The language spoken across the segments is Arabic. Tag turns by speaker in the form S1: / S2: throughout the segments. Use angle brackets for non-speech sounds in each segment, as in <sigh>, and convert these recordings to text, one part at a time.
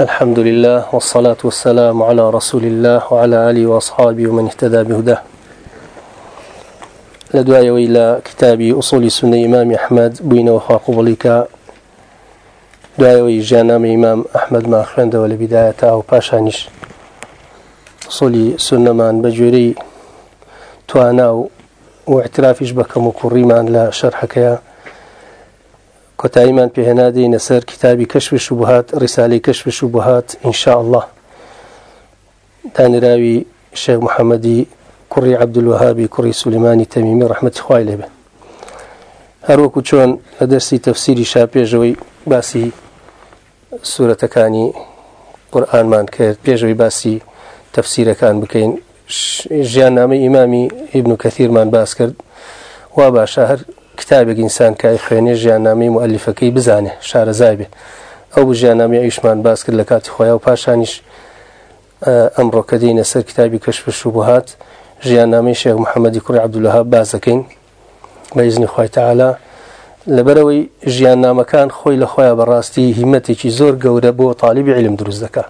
S1: الحمد لله والصلاة والسلام على رسول الله وعلى آله وأصحابه ومن اهتدى بهداه. لدواء إلى كتاب أصول السنة إمام أحمد بين وخاق بليك دعاء جانا إمام أحمد ما أخرند ولبداية أو باشانش. أصول السنة من بجوري. تواناو واعترافش بكم وكريمان لا شرحك يا. كتايمان بهنادي نسر كتابي كشف الشبهات رسالة كشف الشبهات إن شاء الله. تاني راوي الشيخ محمدي كري عبد الوهابي كري سليماني تميمي رحمة خواه به هەروەکو چۆن لە دەرسی تەفسیری شا پێشەوەی باسی سوورەتەکانی قورآانمان کرد. پێشەوەی باسی تەفسیرەکان بکەین ژیان نامەی ئیمامی ئیبن و کەثیرمان باس کرد. وا باشە کتابێک ئینسان کای خوێنێ ژیاننامەی مؤلیفەکەی بزانێ شارەزای بێ ئەو ژیاننامی ئەیشمان باس کرد لە کاتی خۆیان و پاشانیش ئەمڕۆکە دێنە سەر کتابی کەشف شوبهات ژیاننامەی شێخ محەممەدی کوڕی عبدولها بازەکەین بە ئیزنی خۆی تەعالا لەبەرەوەی ژیاننامەکان خۆی لە خۆیان بەڕاستی هیمەتێکی زۆر گەورە علم دروست دەکە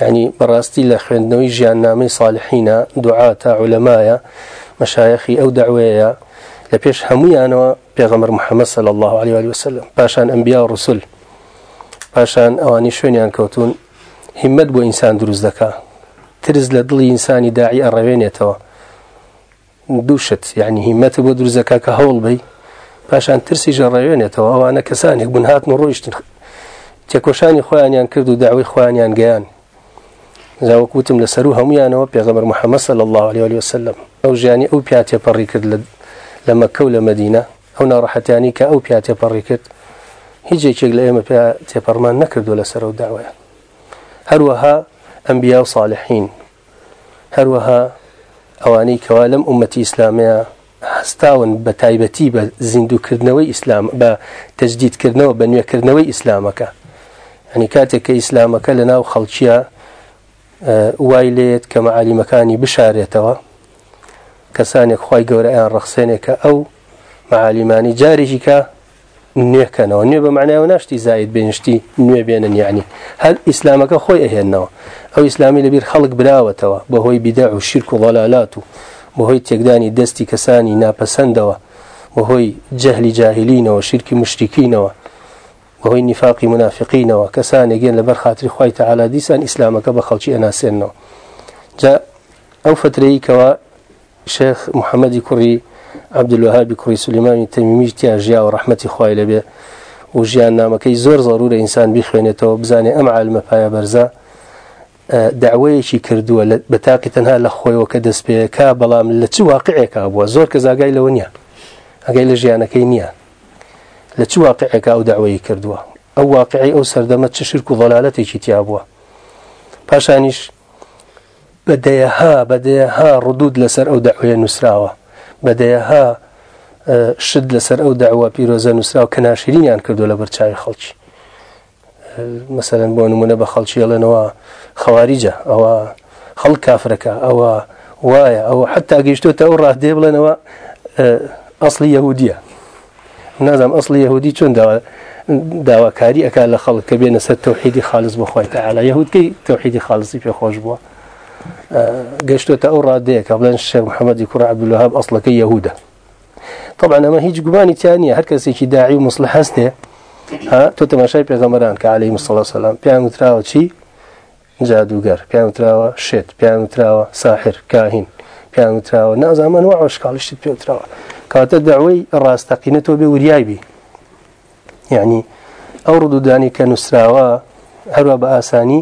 S1: یعنی بەڕاستی لە خوێندنەوەی ژیاننامەی ساڵحینە دوعاتە عولەمایە مەشایەخی ئەو داوەیە لە پێش هەمویانەوە پێغەمەر محەممەد صل الله عليه وسلم. پاشان ئەمبیا و ڕسول پاشان ئەوانی شوێنیان کەوتون هیمت بۆ ئینسان دروست دەکا ترز لە دڵی ئینسانی داعی ئەڕەوێنێتەوە دووشت یعنی هیمەتە بۆ دروستەکە کە هەوڵ بی پاشان ترسی ژەڕێوێنێتەوە ئەوانە کەسانێک بوون هاتن ڕۆیشتن تێکۆشانی خۆیانیان کرد و داوای خۆیانیان گەیان زاوەکوتم لەسەر و هەمویانەوە پێغەمەر محەممەد صل الله عليه وسلم. ئەو ژیانی ئەو پیاتێ پەڕی کرد لە مەکە و لە مدینە ئەو ناڕەحەتیانی کە ئەو پیاتێ پەڕی کرد هیچێکێک لە ئێمە تێپەرمان نەکردو لەسەر و داوایە هەروەها ئەمبیا و صالحین هەروەها ئەوانەی کەوا لەم ئومەتی ئیسلامەیە هەستاون بە تەجدیدکردنەوە بە نوێکردنەوەی ئیسلامەکە هەنی کاتێک کە ئیسلامەکە لە ناو خەڵکیە وای لێت کە مەعالیمەکانی بشارێتەوە کەسانێک خی گەورە ئەیان ڕخسێنێکە ئەو معالیمانی جارێکی کە نوێکەنەوە نوێ بە معناوە ناشتی زاید بێنشتی نوێ بێنن یعنی. هەر ئیسلامەکە خۆی ئەهێنەوە ئەو ئیسلامی لەبیر خەڵک براوەتەوە. بەهۆی بیدا و شیرک و ڵەلالات و بەهۆی تێکدانی دەستی کەسانی ناپەسەندەوە. بەهۆی جەهلی جاهلینەوە شیرکی مشتکینەوە بەهۆی نیفاقی منافقینەوە. کەسانێک گەن لەبەر خااتری خی تەعالا دیسان ئیسلامەکە بە خەڵکی ئەناسێنەوە جا ئەو فترەی کەەوە شێخ محەممەدی کوڕی عبدلوهابی کوڕی سلیمانی تەمیمیش تیا ژیا و ڕحمەتی خی لەبێ و ژیان نامەکەی زۆر زەڕورە ئینسان بیخوێنێتەوە بزانێ ئەم عالمە پایە بەرزە داوەیەکی کردووە بە تاقی تەنها لە خۆیەوە کە دەست پێەکە بەڵام لە چ واقعێکا بووە زۆر کە زاگای لەوە نییە ئەگەی لە ژیانەکەی نییە لە چ واقعێکا ئەو داوەیە کردووە ئەو واقعی ئەو سەردەمە چ شرک و پاشانیش بەدەیەها بەدەیەها ڕدود لەسەر ئەو داوەیە نووسراوە بەدەیەها شت لەسەر ئەو داوە پیرۆزە نووسرا و کە ناشرینیان کردو لە بەرچاوی خەڵکی مەسەرەن بۆ نمونە بە خەڵکیێڵێنەوە خەواریجە ئەوە خەڵ کافرەکە ئەوە وایە ئەوە حتا گەیشتۆتە ئەو ڕاهدێ بڵێنەوە ئەسلی یهودیە نازام ئەسلی یهودی چۆن داواکاری ئەک لە خەڵک کە بێنە سەر تەوحیدی خالص بخۆی تەعالا یهودکەی تەوحیدی خالصی پێخۆش بووە. گەشتۆتە ئەو ڕادەیەکە بڵێن شێخ محەممەدی کوڕ عبدولهاب ئەسڵەکەی یهودە طبعا ئەمە هیچ گومانی تیانە هەر کەسێکی داعی و مسلح هەستێ. تۆ تەماشای پێغەمەران کە عليه مسلڵ سلام پیان وتراوە چی؟ جادوگەر پیان وتراوە شێت پیان وتراوە ساحر کاهین پیان وتراوە نازانمە وە عشکاڵشت پێ وتراوە. کاتە داوای ڕاستەقینە تۆ بێ وریایبی یعنی ئەو ڕدودانی کە نووسراوە هەروە بە ئاسانی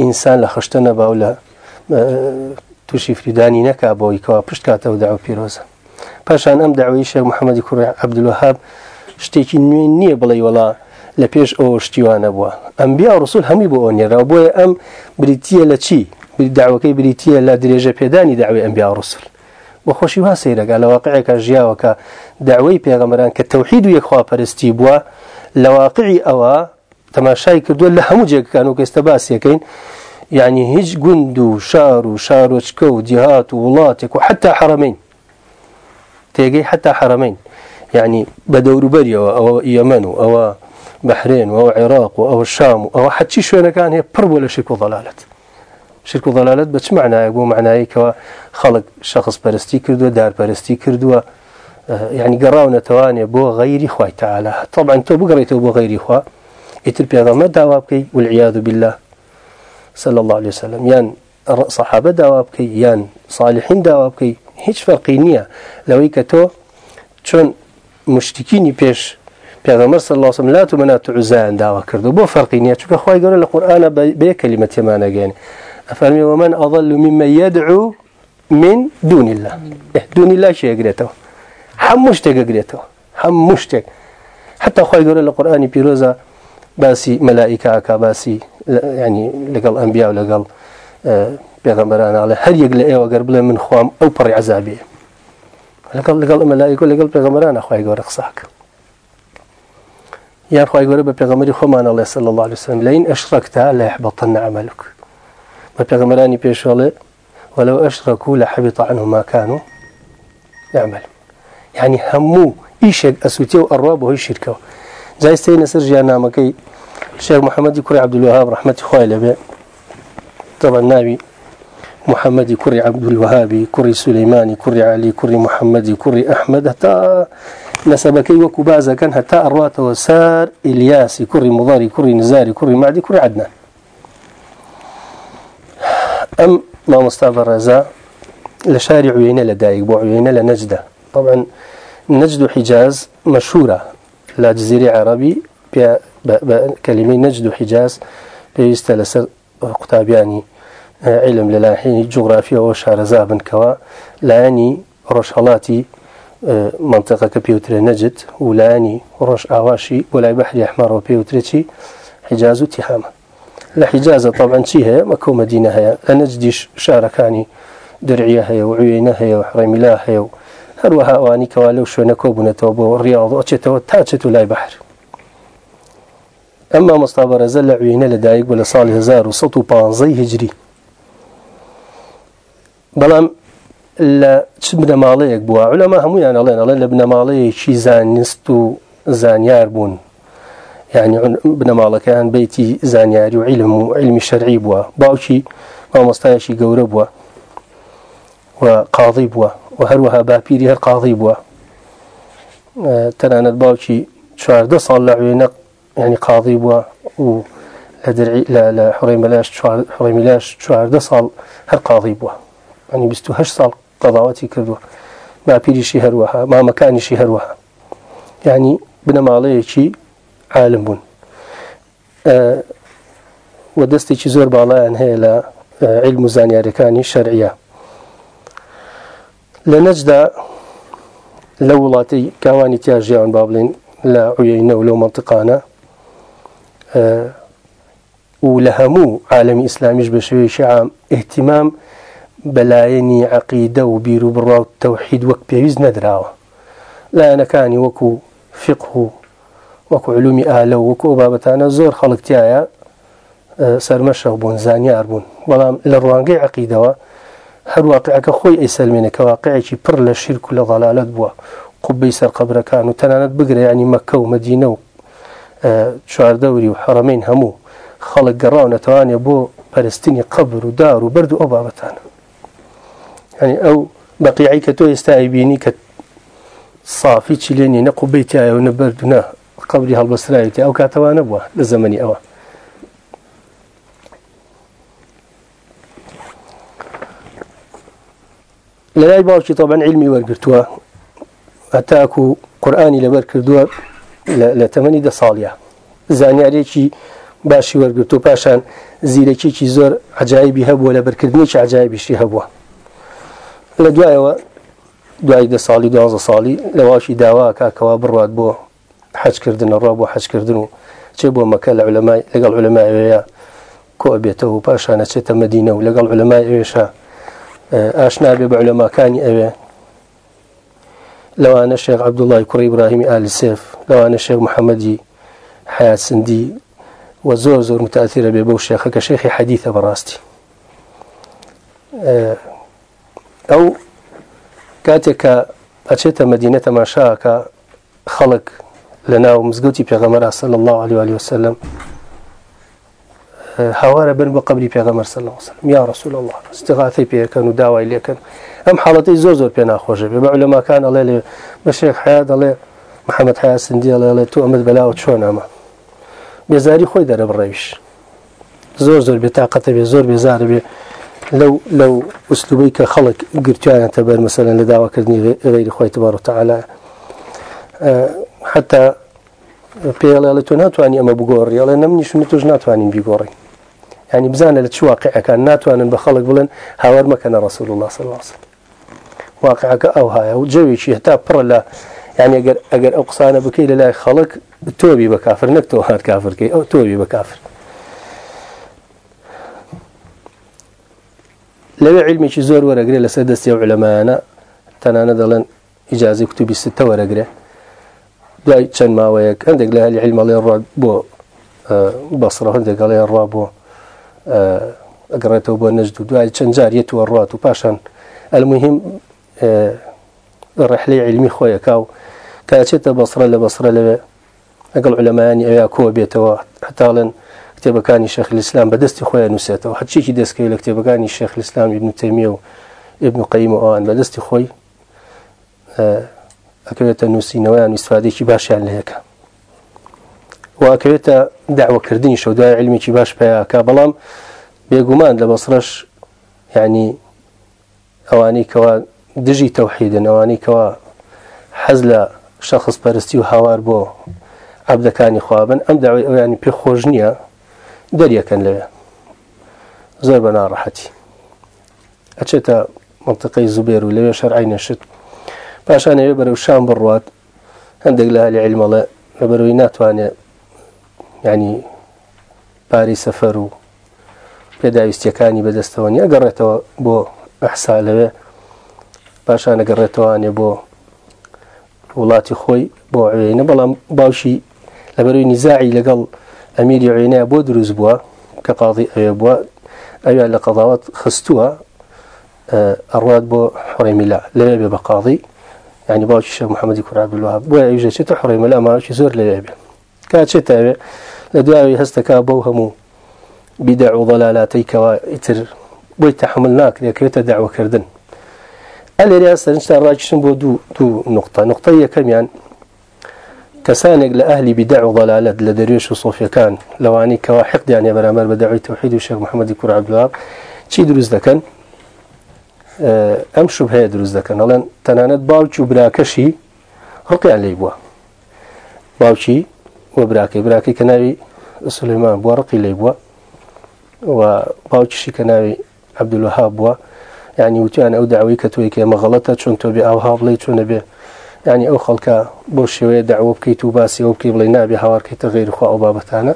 S1: ئینسان لە خشتە نەباو لە تووشی فریدانی نەکا بۆی کەوا پشت کاتەوە داو پیرۆزە. پاشان ئەم داوای شێ محەممەدی کوڕ عبدلوهاب شتێکی نوێ نییە بڵێ وڵا لە پێش ئەو شتیوانە بووە. ئەم بیا ڕسول هەمی بۆ ئۆنێرا بۆیە ئەم بریتە لە چی؟ داوەکەی بریتە لە درێژە پێدانی داوای ئەمبیا ڕسول. بۆ خۆشی وا سەیرەگا لە واقعەکە ژیاوەکە داوای پێغەمەران کە تەوحید و یەکخواپەرستی بووە لە واقعی ئەوە تەماشای کردووە لە هەموو جێگەکان و گەستە باسیەکەین یعنی هیچ گوند و شار و شارۆچکە و جیهات و وڵاتێک و حتا حرمین تێگەی حتا حرمین یعنی بە دەوروبەریەوە ئەوە ئەمەن و ئەوە بحرين أو عراق أو الشام أو حتى شو كان هي برب ولا شرك وضلالات شرك وضلالات بس معناه يقول معناه كوا خلق شخص برستي كردوا دار برستي كردوا يعني قراونا تواني بو غير خواي تعالى. طبعا تو بقريته بو غير خوا يتر بيغمبر دعوابكي والعياذ بالله. صلى الله عليه وسلم. يان صحابة دعوابكي يان صالحين دعوابكي هیچ فرقی نییە. لەوەی کە تۆ چۆن مشتکینی پێش پێغەمەر صلی الله وسلم لا تمنات عزان داوا کردو بۆ فرقی نییە. چونکە خی گەورە لە بێ کلمە تێمانەگەێن ئەفەرمی ومن أضل ممن يدعو من دون الله. دون الله شيء قريته هم مشتق قريته هم مشتق حتى خواهي يقول القرآن بيروزا باسي يعني لقال أنبياء ولقال بيغمبران على هر يقل إيه وقرب من خوام أو بري عذابي لقال لقال ملائكة لقال بيغمبران أخوي يقول رخصاك يا أخوي يقول بيغمبري خمان الله صلى الله عليه وسلم لين أشركت لا يحبطن عملك بيغمبراني بيشوله ولو أشركوا لحبط عنهم ما كانوا يعمل يعني همو إيش أسوتيو أرواب وهي شركه زي سينا سرجع نامكي الشيخ محمد كري عبد الوهاب رحمة خويل به طبعا نبي محمد كري عبد الوهاب كري سليماني كري علي كري محمد كري أحمد حتى نسبكي وكبازة كان حتى أروات وسار إلياسي كري مضاري كري نزاري كري معدي كري عدنان. أم ما مصطفى الرزاء لشارع عيينة لدايق بو عيينة لنجدة طبعا نجد حجاز مشهورة لا جزيرة عربي بكلمة نجد حجاز بيستلسر قطابياني علم للاحين جغرافيا وشارزا بن كوا لاني رشالاتي منطقة كبيوتر نجد ولاني رش آواشي ولا بحر أحمر وبيوترتي حجاز وتهامة لحجازة طبعا شيها مكو مدينة هي. لنجديش شاركاني درعية هي وعيينة هي وحريملا هي هروها واني كوالو شو نكوبنا توبو والرياض واتشتو تاتشتو لاي بحر. أما مصطفى زل عيينة لدايق ولا وسطو بانزي هجري. بەڵام لە چ بنەماڵەیەک بووە علەما هەمویان ئەڵێن ئەڵێن لە بنەماڵەیەکی زانست و زانیار بوون يعني بنەماڵەکەیان بیتی زانیاری و علم و علمی شەرعی بووە باوکی مامۆستایشی گەورە بووە و قاضی بووە و هەروەها باپیری هەر قاضی بووە تەنانەت باوکی چواردە ساڵ لە وێنە ینی قاضی بووە و لە درعی لە حڕێمەلاش حڕێمیلاش چواردە ساڵ هەر قاضی بووە ینی 28 ساڵ قەضاوەتی کردووە باپیریشی هەروەها مامەکانیشی هەروەها ینی بنەماڵەیەکی عالم بوون. و دەستێکی زۆر باڵیان هەیە لە علم و زانیارەکانی شەرعە لە نەجدا لە وڵاتی کاوانی تیاژیان با بڵین لە عوێنە و لەو منطقانە و لە هەموو عالمی ئیسلامیش بە شێوەیەشی عام احتیمام بەلایەنی عقیدە و بیر و بڕاو تەوحید وەک پێویست نەدراوە. لایەنەکانی وەکو فقه و وەکو علومی ئالە و وەکو بابەتانە زۆر خەڵکتیایە سەرمەشە بوون زانیار بوون. بەڵام لە ڕوانگەی عقیدەوە هەر واقعەکە خۆی ئەیسەلمێنێکە واقعێکی پڕ لە شیرک و لە ضلالت بووە. قوبەی سەرقەبرەکان و تەنانەت بگرە ینی مەکە و مەدینە و چواردەوری و حرامین هەموو خەڵک گەڕاو نەتوانێت بۆ پەرستنی قبر و دار و برد و ئەو بابەتانە ینی ئەو بەقیعی کە تۆ ئێستا ئەیبینی کە صافی چی لێنی نەقو بیتایە و نەبردونە قبری هەڵبەسرایەتی ئەو کاتەوانە بووە لە زەمەنی ئەوە. لەلای باوکی تۆبەن علمی وەرگتووە ئەتاکو و قورآانی لەبەر کردووە دا صالية زانياريكي باشي ورقرتو باشان زيركيكي زور عجائبي هبوة لبركردنيش عجائبي هبوة لە دوایەوە دوای دە ساڵی دوازە ساڵی لەواشی داوا کاکەوا بڕات بۆ حەجکردن ڕا بۆ حەجکردن و چێ بۆ مەکە لە علەمای لەگەڵ علەمایەیە کۆ بێتەوە و پاشانە چێتە مدینە و لەگەڵ علەمای ئێشە ئاشنا بێ بە علەماکانی ئەوێ. لەوانە شێخ عبدوڵای کوڕی براهیمی ئالیسێف لەوانە شێخ محەممەدی حیات سندی و زۆر زۆر متاثرە بێ بەو شێخە کە شێخی حەدیثە بەڕاستی ئەو کاتێک کە ئەچێتە مدینە تەماشاکە خەڵک لنا ومزقوتي بيغمر صلى الله عليه وآله وسلم. هوارە بن بە قبری پێغەمەر سەل وسلم. یا رسول الله پێەکەن و داوای لێکن حاڵەتی زۆر زۆر پێ ناخۆشە. بێ بە لەماکان ئەڵێ لێ بە شێخ حیا دەڵێ محەممەد حیا سندی ئەڵێ تو ئەمەد بەلاوە چۆن ئەمە؟ بێزاری خۆی دەرە بڕێویش. زۆر زۆر بێتاقەتە بێ زۆر بێزارە بێ. لەو لەو ئوسلوبەی کە خەڵک گرتویان تەبەر مەسەلەن لە داواکردنی غیری خۆی تبار و تعالا حتا پێڵێ تۆ ناتوانانی ئەمە بگۆڕی ئەڵێ نەمنیشن توش ناتوانین بیگۆڕی. يعني بزانە لە چ واقعەکان ناتوانن بە خەڵک بڵێن هاوار مەکەنە ڕسول الله صلى الله عليه وسلم واقعەکە ئەو هاە و جەوێکی هەتا پڕە لە يعني ئەگەر ئەگەر ئەو قسانە بکەی لە لای خەڵک تۆبی بە کافر نەک تۆ هات کافرکەی ئەو تۆبی بە کافر لەوێ علمێکی زۆر وەرەگرێ لەسەر دەستی و علەمانە تەنانە دەڵێن ئیجازی کتوبی ستە وەرەگرێ دوای چەند ماوەیەک هەندێک لە هەلی علمەڵێ ڕات بۆ بەسرە هەندێک گەڵێ ڕوا بۆ ئەگەڕێتەوە بۆ نەجد و دوای چەند جاریەوە ڕات و پاشان ئەلمهم ڕحلی علمی خۆیەکە و کاچێتە بەسرە لە بەسرە لەوێ ئەگەڵ علەمانی ئەویا کۆ بێتەوە هەتاڵێن کتێبەکانی شەخ الإسلام بەدەستی خۆیان نووسێتەوە. هەرچێکی دەستکەوی لە کتێبەکانی شێخ الإسلام ابن تەمیە و ابن قیم و ئەوان بەدەستی خۆی ئەکەوێتە نووسینەوەیان ئیسفادێکی باشیان لەیەەکە واکەوێتە داوەکردنی شەودای علمیی باش پیاکە بەڵام بێگومان لە بەسرش ینی ئەوانەی کەوا دژی تەوحیدن ئەوانەی کەوا حەز لە شەخص پەرستی و هاوار بۆ عبدەکانی خوابن. ئەم داوای ئەویانی پێ خۆش نییە دەریەکەن لەوێ. زۆر بە ناڕەحەتی. ئەچێتە منطقەی زوبێر و لەوێ شەرعی نەشت. پاشان ئەوێ بەرەو شام بڕوات هەندێک لە هەلی علمەڵێ لەبەرەوەی ناتوانێت ینی پاری سەفەر و پێداویستیەکانی بەدەستەوە نیە گەڕێتەوە بۆ ئەحسا لەوێ. پاشان نەگەڕێتەوانێ بۆ وڵاتی خۆی بۆ عوێنە بەڵام باوشی لەبەروی نیزاعی لەگەڵ ئەمیری عێنە بۆ دروست بووە کە قاضی ئەوێ بووە ئەوێ لە قەضاوت خستووە ئەڕات بۆ حڕێمیلا لەوێ بێ بە قاضی ینی باوکی شە محەممەدی کورابلوها بۆ ئەوژە چێتە حڕێمەلا ماوەکی زۆر لەوێ بێ کاچێتەوێ لە دوایەوەی هەستەکە بەو هەموو بیدە و ضەلالاتی ئیتر بۆی تحمل ناکرێتێتە داوەکردن ئەلێریا سەرنجتا ڕاکیشن بۆ دوو دوو نقطە نقطە یەکەمیان کەسانێک لە ئەهلی بیدە و ضەلالت لە دەروێش و سۆفیەکان لەوانی کەوا حقدیانێ بەرامەر بە داوای تەوحید و شێخ محەممەدی کوڕعبدواب چی دروست دەکەن ئەم شوب هەیە دروست دەکەن ئەڵێن تەنانەت باوکی و براکەشی ڕقیان لی بووە باوکی وە براکەی براکەی کە ناوی سلەیمان بووە ڕقی لی بووە و باوکیشی کە ناوی عبدولوها بووە ینی وتیان ئەو داوی کە توی کە مەغڵەتە چۆن تۆ بێ ئەو هاڵی چۆنە بێ ینی ئەو خەڵکە بۆ شێوەیە داوە بکەیت و باسی ئەو بکەی بڵێ نابێ هاوارکەیتە غێری خوا ئەو بابەتانە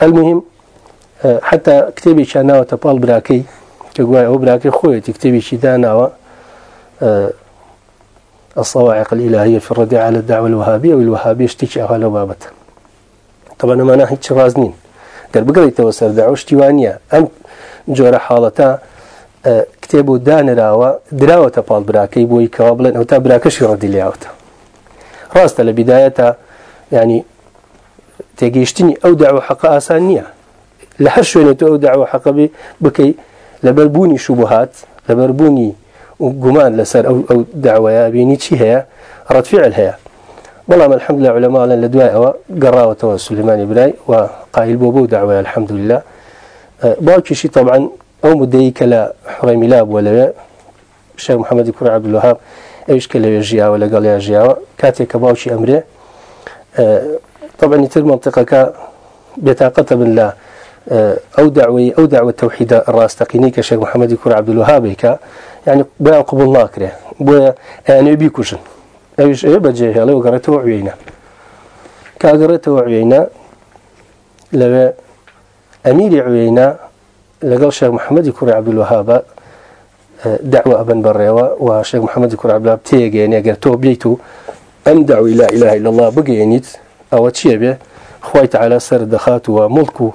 S1: ئەلمهم حتا کتێبێکیان ناوەتە پاڵ براکەی کە گوای ئەو براکەی خۆیەتی کتێبێکی داناوە الصواعق الإلهية في الرد على الدعوة الوهابية والوهابية اشتكي على بابته طبعا ما نحن رازنين. قال بقريتەوە سەردا شتیوانە ئەم جۆرە حاڵەتە کتێب و دانراوە دراوەتە پاڵ براکەی بۆی کەوا بڵێن ئەو تا براکەشی ڕەدی لیاوتە ڕاستە لە بیدایەتە ینی تێگەیشتنی ئەو داوە حەقە ئاسان نییە. لە هەر شوێنێت ئەو داوە حەقەبی بکەی لەبەربوونی شوبهات لەبەربوونی گومان لەسەر ئەو ئەو داوایە بینی چی هەیە؟ ڕەتفعل هەیە. بەڵام الحمد لله علماء لە دوای ئەوە گەڕاوەتەوە سلمانی برای و قایل بۆ بۆ داوای الحمد لله باوکیشی طبعا ئەو مدەی کە لە حڕێمیلا بووە لەوێ شێخ محەممەدی کوڕ عبدولهاب ئەوش کە لەوێ ژیاوە لەگەڵ یا ژیاوە کاتێک کە باوکی ئەمرێ طبعا تر منطقەکە بێتاقەتە بن لە ئەو داوی ئەو داوە تەوحیدە ڕاستەقینی کە شێخ محەممەدی کوڕ عبدولهابێکە يعني بۆیان قبول ناکرێ بۆیە ئەیانێ بیکوژن ئەوش ئێ بەجێ هێڵێ و گەڕێتەوە عوێنە کاگەڕێتەوە عوێنە لەوێ ئەمیری عوێنە لەگەڵ شێخ محەممەدی کوڕی عبدولوهابە دعوە ئەبن بەڕێوە و شێخ محەممەدی کوڕ عبلا تێگەێنێ گەر تۆ بیت و ئەم داوی لا إله إلا الله بگەێنیت ئەوە چییە بێ خۆی تعالا سەر دەخات و مڵک و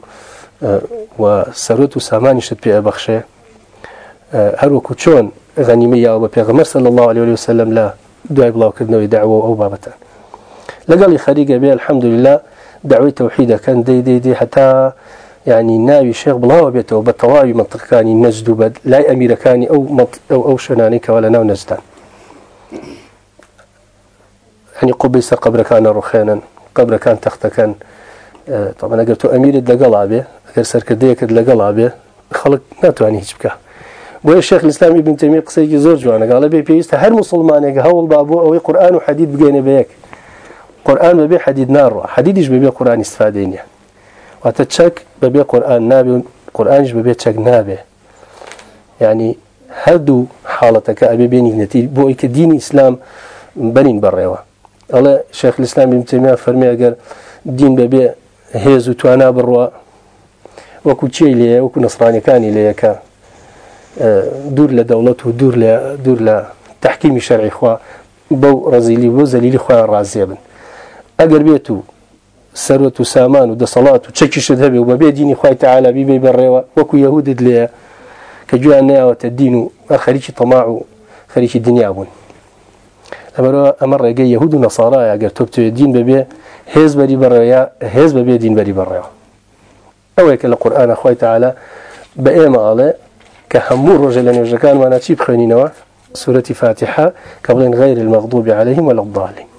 S1: و سەرۆت و سامانیشت پێ بەخشێ هەروەکو چۆن غەنیمە یاوە بە پێغمەر سەل الله عليه وسلم لە دوای بڵاوکردنەوەی داوە ئەو بابەتان لقال خريقة بي الحمد لله دعوة توحيدة كان دي دي دي حتى يعني ناوي شيخ بلاوة بيته بطواوي منطق كاني نجد بد لا أمريكاني أو مط أو أو شنانيك ولا ناو نجدان. يعني قبيس قبر كان رخينا قبر كان تخت كان آه، طبعا تو أمير لقلا به أقر سركديك لقلا به خلق ناتواني هيك بكه بۆ الشيخ الإسلام ابن تيمية قسەیەکی زۆر جوانە گاڵە بێ پێویستە هەر مسلمانێک هەوڵ بابوو ئەوەی قورآن و حەدید بگەێنە بەیەک قورآن بەبێ حەدید ناڕوە حەدیدیش بەبێ قورآن استفادەی نییە واتە چەک بەبێ قورآن نابێ قورآنش بەبێ چەک نابێ. ینی هەردوو حاڵەتەکە ئەبێ بێنی نەتی بۆ ئەی کە دینی ئیسلام بنین بەڕێوە. ئەڵێ شێخ الإسلام ابن تيمية فەرمی ئەگەر دین بەبێ هێز و توانا بڕوە وەکو چی لێ وەکو نسرانەکانی لەیەکە دوور لە دەوڵەت و دوور لە دوور لە تحکیمی شەرعی خوا بەو ڕزیلی بۆ زەلیلی خۆیان ڕازێ بن. ئەگەر بێت و و سامان و دەسەڵات و چەکیشت هەبێ و بەبێ دینی خی تعالا بیبێ بەڕێوە وەکو یهودت لێ کە گویان ناوەتە دین و خەریکی تەماع و خەریکی دنیا بوون لەبەرەوە ئەمە ڕێگەی یهود و نەسارایە ئەگەر تۆ بتوێت دین بەبێ هێز بەری بەڕێوە هێز بەبێ دین بەری بەڕێوە ئەوەیە کە لە قورآانە خی تعالا بە ئێمە ئاڵێ كهمور رجل نوجكان وأنا تشيب خينينوا سورة فاتحة قبل غير المغضوب عليهم ولا الضالين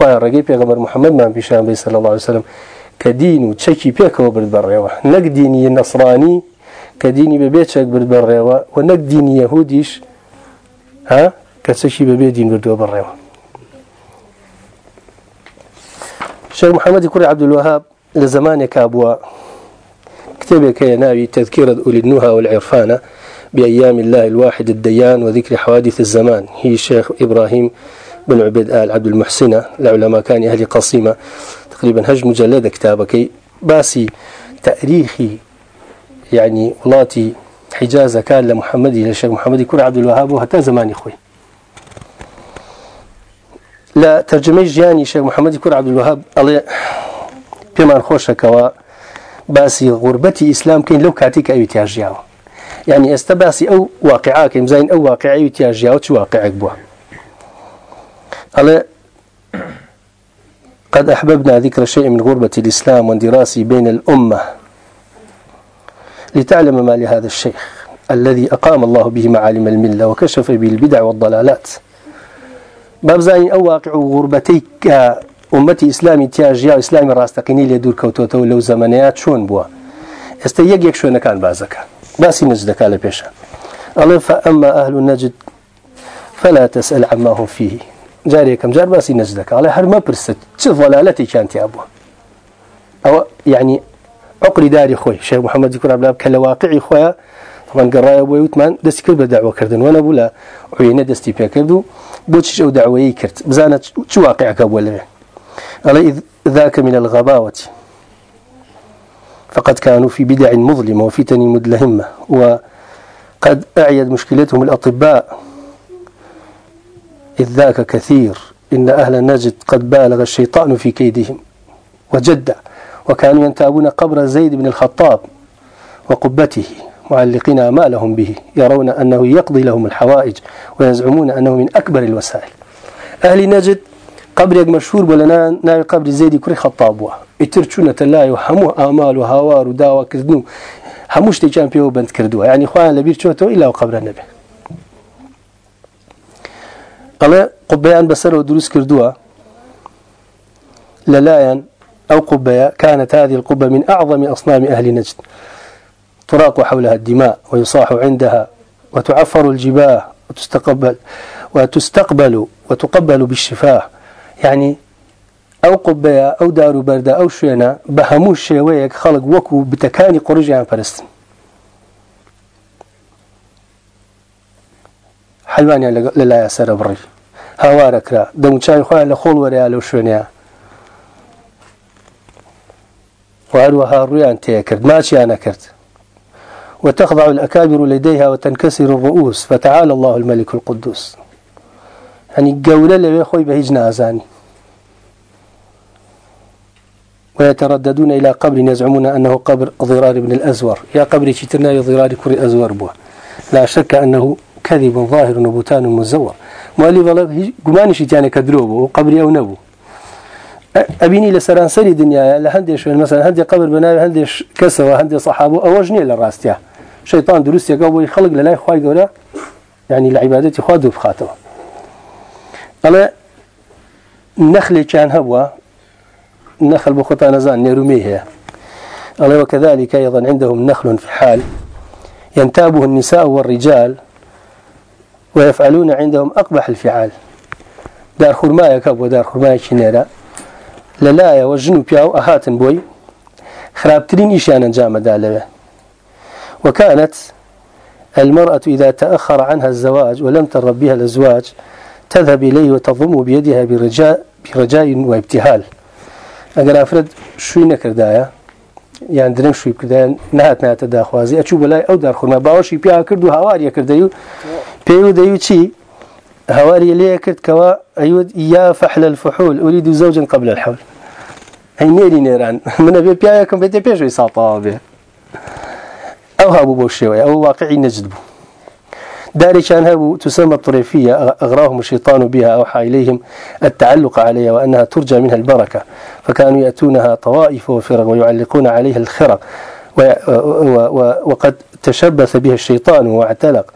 S1: خويا الرقيب غمر محمد ما بيشان بي صلى الله عليه وسلم كدين وتشكي بيك وبرد بريوة نك ديني النصراني كديني ببيت شك برد بريوة ونك ديني يهوديش ها؟ كتشكي ببيت دين برد بريوة الشيخ محمد يقول عبد الوهاب لزمان كابوا كتابك ناوي تذكرة أولي النهى والعرفان بأيام الله الواحد الديان وذكر حوادث الزمان. هي الشيخ إبراهيم بن عبيد آل عبد المحسنة العلماء كان أهل قصيمة تقريبا هج مجلد كتابك باسي تأريخي يعني ولاتي حجازة كان لمحمدي للشيخ محمد يكون عبد الوهاب وحتى زمان إخوي. لا ترجمة جاني الشيخ محمد يكون عبد الوهاب الله بما خوشك باسی غربەتی ئیسلام کەین لەو کاتێک ئەوی تیاژیاوە يعني ئێستا باسی ئەو واقعاکەیم زین ئەو واقعی تیاژیاوە چ ئەڵێ قد أحببنا ذكر شيء من غربة الإسلام واندراسه بين الأمة لتعلم ما لهذا الشيخ الذي أقام الله به معالم الملة وكشف به البدع والضلالات. باب زين أو واقع غربتيك ئومەتی ئیسلامی تیاژیا ئیسلامی ڕاستەقینی لێ دوور کەوتۆتەوە لەو زەمانەیە چۆن بووە ئێستا یەک یەک شوێنەکان بازەکە باسی نج دەکا لە پێشە ئەڵێ فأما أهل النجد فلا تسأل عما هم فيه. جارێکم جار باسی نج دەکا ئەڵێ هەر مەپرسە چ ڤۆلالەتێکیان تیا بووە ئەوە یعنی عقری داری خۆی شێخ محەممەدی کوڕابلا کە لە واقعی خۆیان طبعا قرايه بو وتمان دەستی کرد بە داواکردن وەنە بوو لە عوێنە دەستی پێکرد و بۆچیش ئەو داوایی کرد بزانە چ واقعەکە بووە لەوێ على ذاك من الغباوة. فقد كانوا في بدع مظلمة وفتن مدلهمة. وقد أعيد مشكلتهم الأطباء. إذ ذاك كثير إن أهل النجد قد بالغ الشيطان في كيدهم وجد وكانوا ينتابون قبر زيد بن الخطاب وقبته معلقين أمالهم به يرون أنه يقضي لهم الحوائج ويزعمون أنه من أكبر الوسائل. أهل نجد قبرێک مەشهور بۆ لە ناوی قبری زێدی کوڕی خەتاب بووە ئیتر چوونەتە لای و هەموو ئامال و هاوار و داواکردن و هەموو شتێکیان پێوە بند کردووە ینی خۆیان لەبیر چۆتەوە ئیلا قبرە نەبێ ئەڵێ قوبیان بەسەرەوە دروست کردووە لەلایەن أو قبية كانت هذه القبة من أعظم أصنام أهل نجد. تراق حولها الدماء ويصاح عندها وتعفر الجباه وتستقبل وتستقبل وتقبل بالشفاه. يعني ئەو قوبەیە ئەو داروبەردە ئەو شوێنە بە هەموو شێوەیەک خەڵک وەکو بتەکانی قڕژیان پەرستن حلوانیان لەلایە سرە بڕی هاوارەکرا دەموچوی خۆیان لە خۆڵ وەریا لەو شوێنەیە وهروها ڕویان تێکرد ماچیان نەکرد وتخضع الأكابر لديها وتنكسر الرؤوس. فتعالى الله الملك القدوس. يعني قولة لبي خوي بهيج نازاني. ويترددون إلى قبر يزعمون أنه قبر ضرار بن الأزور. يا قبري شترنا ضرار كري أزور بوا. لا شك أنه كذب ظاهر وبوتان مزور مؤلف الله قماني شتاني كدروبه وقبري أو نبو. أبيني لسران سري دنيا لهندي شوين مثلا هندي قبر بناوي هندي كسوة هندي صحابه أوجني للراستيا. شيطان دروس يقوي خلق للاي خواي قولا يعني العبادة خادو بخاطره قال نخل كان هبوا نخل بخطا نزان نيروميه قال وكذلك أيضا عندهم نخل في حال ينتابه النساء والرجال ويفعلون عندهم أقبح الفعال. دار خرماية كاب ودار خرماية شنيرة. للايا وجنو بياو أهاتن بوي. خرابترين إشيانا جامع دالبه وكانت المرأة إذا تأخر عنها الزواج ولم ترب بها الأزواج تذهب إليه وتضم بيدها برجاء برجاء وابتهال. أقول أفرد شوي نكردايا يعني درم شوي بكردايا نهات نهات داخوازي أشوف لا أو دار خرما باوشي بيا كردو كرديو بيو ديو تشي هواري ليه كرد كوا أيود يا فحل الفحول أريد زوجا قبل الحول. هي نيري نيران <laughs> من أبي بيا كم بدي بيشوي ساطا أو هابو بوشيوي أو واقعي نجدبو داري كان هابو تسمى الطريفية أغراهم الشيطان بها أوحى إليهم التعلق عليها وأنها ترجى منها البركة. فكانوا يأتونها طوائف وفرق ويعلقون عليها الخرق. وقد تشبث بها الشيطان واعتلق.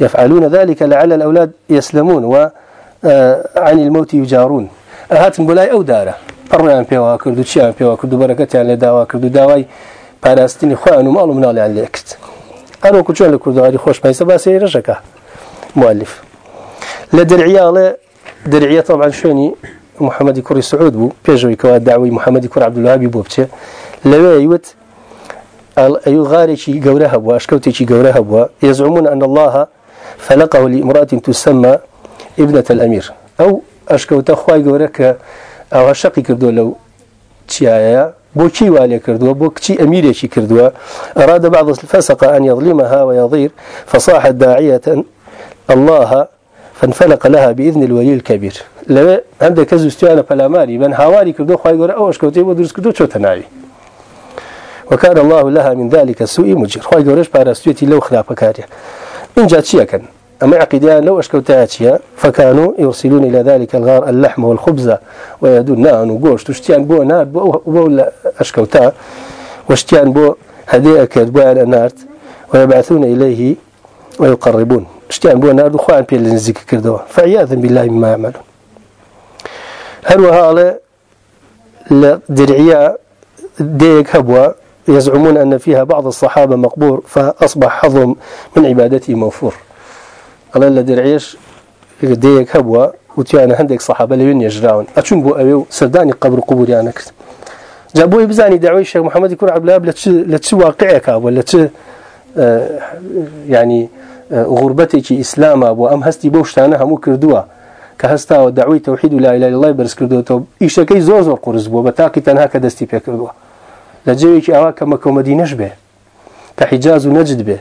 S1: يفعلون ذلك لعل الأولاد يسلمون وعن الموت يجارون. هات بولاي أو دارة. أرمان بيوا كردو تشيان بيوا كردو بركة يعني داوا كردو داواي پاراستنی خۆیان و ماڵ مناڵیان لێکرد هەروەکو چۆن لە کوردواری خۆشمایسە باسی ڕژەکە مؤلف. لە دەرعیاڵێ دەرعیە طبعا شوێنی محەممەدی کوڕی سعود بوو پێشەوەی کەوا داوای محەممەدی کوڕ عبدولهابی بۆ بچێ لەوێ یوت أي جورها بوا أشكوتي جورها يزعمون أن الله فلقه لامرأة تسمى ابنة الأمير. أو أشكوت أخوي جورك أو شقي كردو لو تشيايا بوشي والي كردوا بوكشي أميريشي كردوا أراد بعض الفسق أن يظلمها ويضير فصاح داعية الله فانفلق لها بإذن الولي الكبير. لما عندك كزو استوانا فلاماري من هاواري كردو خواهي قول أوش كوتي ودرس كردو شو تناوي وكان الله لها من ذلك السوء مجير. خواهي قولش باراستويتي لو خلاف كاريا إن جات شيئا كان. أما عقيدان لو أشكوتاتيا فكانوا يرسلون إلى ذلك الغار اللحم والخبز ويدون. نان وقوش تشتيان بو نار بو, بو أشكوتا واشتيان بو هدي أكد بو على نارت. ويبعثون إليه ويقربون. اشتيان بو نار وخوان بي لنزيك كردوا. فعياذا بالله مما يعملون. هل وهذا لدرعيا ديك هبوا. يزعمون أن فيها بعض الصحابة مقبور فأصبح حظهم من عبادته موفور. قال لا درعيش ديك هبوا وتيانا عندك صحابة لين يجراون أشون بو أبيو سرداني قبر قبور يعني كت جابوه بزاني دعوي الشيخ محمد يكون عبد الله لتش واقعك ولا تش آه، يعني آه، غربتك إسلام أبو. أم هستي بوشتانا همو كردوا كهستا ودعوي توحيد لا إله إلا الله برس كردوا توب إيش كي زور زور قرز بو بتاقي تنها كدستي بيكردوا لجويك أواك مكة مدينة به كحجاز نجد به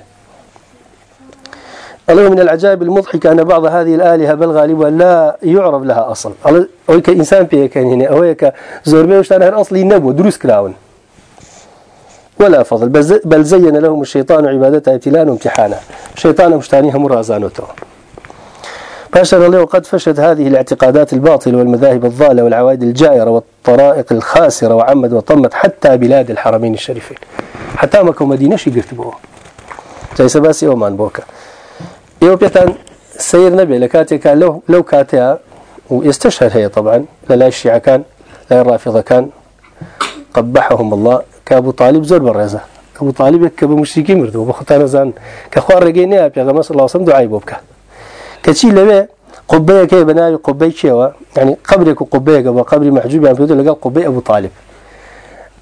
S1: الله من العجائب المضحكة أن بعض هذه الآلهة بل غالبا لا يعرف لها أصل. أو كإنسان بيه كان هنا أو كزور بيه وشتان أصلي نبو دروس كلاون ولا فضل بل زين لهم الشيطان عبادتها ابتلاء وامتحانا الشيطان مشتانيها مرازانته فاشر الله وقد فشت هذه الاعتقادات الباطلة والمذاهب الضالة والعوائد الجائرة والطرائق الخاسرة وعمد وطمت حتى بلاد الحرمين الشريفين. حتى مكو مدينة شي قرتبوه جاي سباسي ومان بوكا. ئێوە پێتان سير نبي لە لو لو كاتيا ويستشهد هي طبعا. لا الشيعة لا الرافضة كان. قبحهم الله. كأبو طالب زور برزة أبو طالب كابو مشركين مردو بخطانا زان. كخوار رجينا بيغمس الله دعاء بوبك كتشي لبه قبية كي بناوي قبية شيوا يعني قبرك وقبية قبل قبر محجوب يعني بيقول لقى قبية أبو طالب.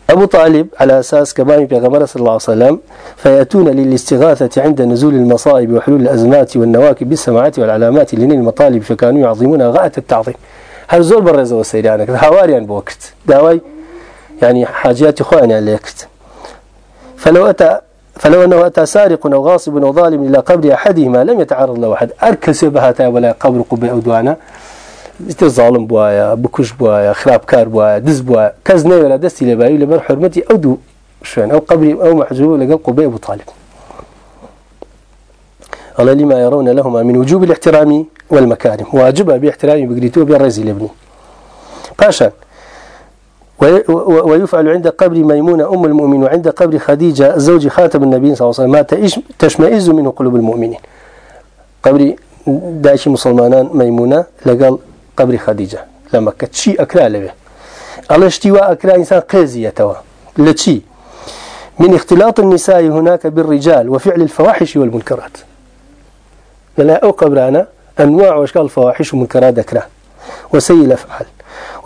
S1: أبو طالب على أساس كمان بيغمر صلى الله عليه وسلم فيأتون للاستغاثة عند نزول المصائب وحلول الأزمات والنواكب بالسماعات والعلامات لنيل المطالب فكانوا يعظمونها غاية التعظيم. هل زول برزة والسيرانك هواريا بوقت. داوي يعني حاجات إخواني عليكت فلو أتى فلو أنه أتى سارق أو غاصب أو ظالم إلى قبر أحدهما لم يتعرض له أحد. أركس بها ولا قبر قبة أو دوانا. ظالم بواە بکوش بواە خراپکار بواە دز بواە کەس نەوێ لە دەستی لەبایی لەبەر حرمەتی ئەو دوو شوێن ئەو قبری ئەو محجوب لەگەڵ قوبێ أبو طالب. قال لما يرون لهما من وجوب الاحترام والمكارم. واجب باحترام بقريتو بالرزي لابني. باشا ويفعل عند قبر ميمونة أم المؤمن وعند قبر خديجة زوج خاتم النبي صلى الله عليه وسلم ما تشمئز منه قلوب المؤمنين. قبر داشي مسلمان ميمونة لقال قبر خديجة. لما كتشي أكرا لبه. على اشتواء أكرا إنسان قيزية توا لتشي. من اختلاط النساء هناك بالرجال وفعل الفواحش والمنكرات. لا أو قبرانا أنواع وأشكال الفواحش والمنكرات ذكرى وسيء الأفعال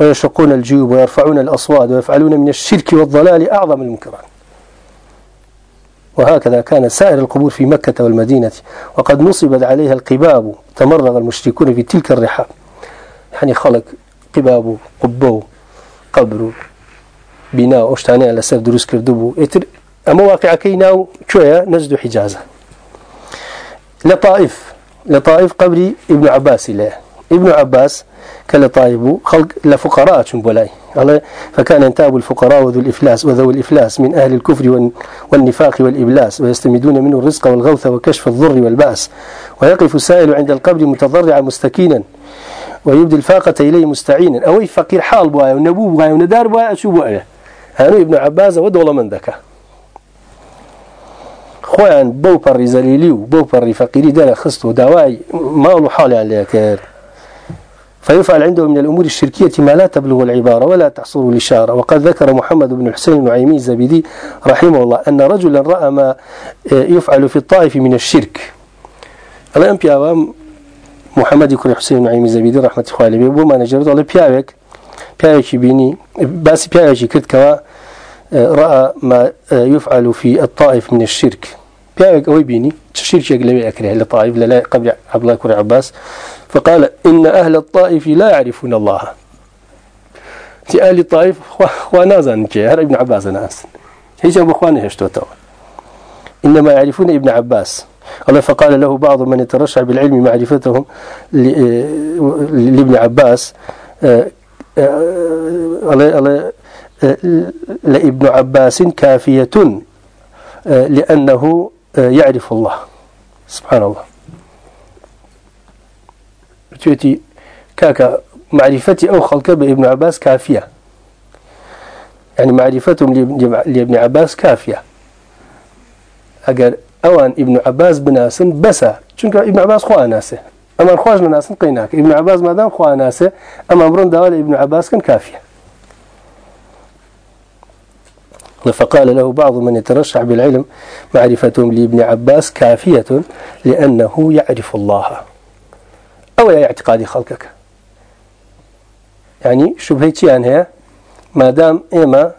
S1: ويشقون الجيوب ويرفعون الأصوات ويفعلون من الشرك والضلال أعظم المنكرات وهكذا كان سائر القبور في مكة والمدينة وقد نصبت عليها القباب تمرغ المشركون في تلك الرحاب. يعني خلق قباب قبو قبر بناء أشتاني على سر دروس كردبو. أما واقع كيناو شوية نجد حجازة. لطائف لطائف قبر ابن عباس له ابن عباس كلطائف خلق لفقراء بولاي فكان ينتاب الفقراء وذو الإفلاس وذو الإفلاس من أهل الكفر والنفاق والإبلاس ويستمدون منه الرزق والغوث وكشف الضر والبأس. ويقف السائل عند القبر متضرعا مستكينا ويبدي الفاقة إليه مستعينا. أو فقير حال بوايا ونبو بوايا وندار بوايا أشو بوايا. هانو ابن عباس ودول من ذكا خۆیان بەو پەڕی زەلیلی و بەو پەڕی فەقیری دەرە ما داوای ماڵ و حاڵیان لێ فيفعل عنده من الأمور الشركية ما لا تبلغ العبارة ولا تحصر الإشارة. وقد ذكر محمد بن الحسين النعيمي الزبيدي رحمه الله أن رجلا رأى ما يفعل في الطائف من الشرك. الآن بياوا محمد يكون حسين النعيمي الزبيدي رحمة الله عليه بما نجرت الله بياوك بياوك بيني بس بياوك كرت كوا رأى ما يفعل في الطائف من الشرك. بيعك أوي بيني شرك يقلبي أكره لطائف لا قبل عبد الله كوري عباس. فقال إن أهل الطائف لا يعرفون الله. في أهل الطائف خوانازا هر ابن عباس ناس هيش أبو خوانه هشتوتوا إنما يعرفون ابن عباس. الله فقال له بعض من يترشح بالعلم معرفتهم لابن عباس. الله لابن عباس كافية لأنه يعرف الله. سبحان الله. تيتي كاكا معرفتي أو خلق بابن عباس كافية. يعني معرفتهم لابن عباس كافية. أجر أوان ابن عباس بناسن بس چونك ابن عباس خوا ناسه. أما خواج ناسن قيناك. ابن عباس ما دام خوا ناسه أما أمرون دوال ابن عباس كان كافية. فقال له بعض من يترشح بالعلم معرفتهم لابن عباس كافية لأنه يعرف الله. أو يا اعتقاد خلقك. يعني شبهتي هي. ما دام إما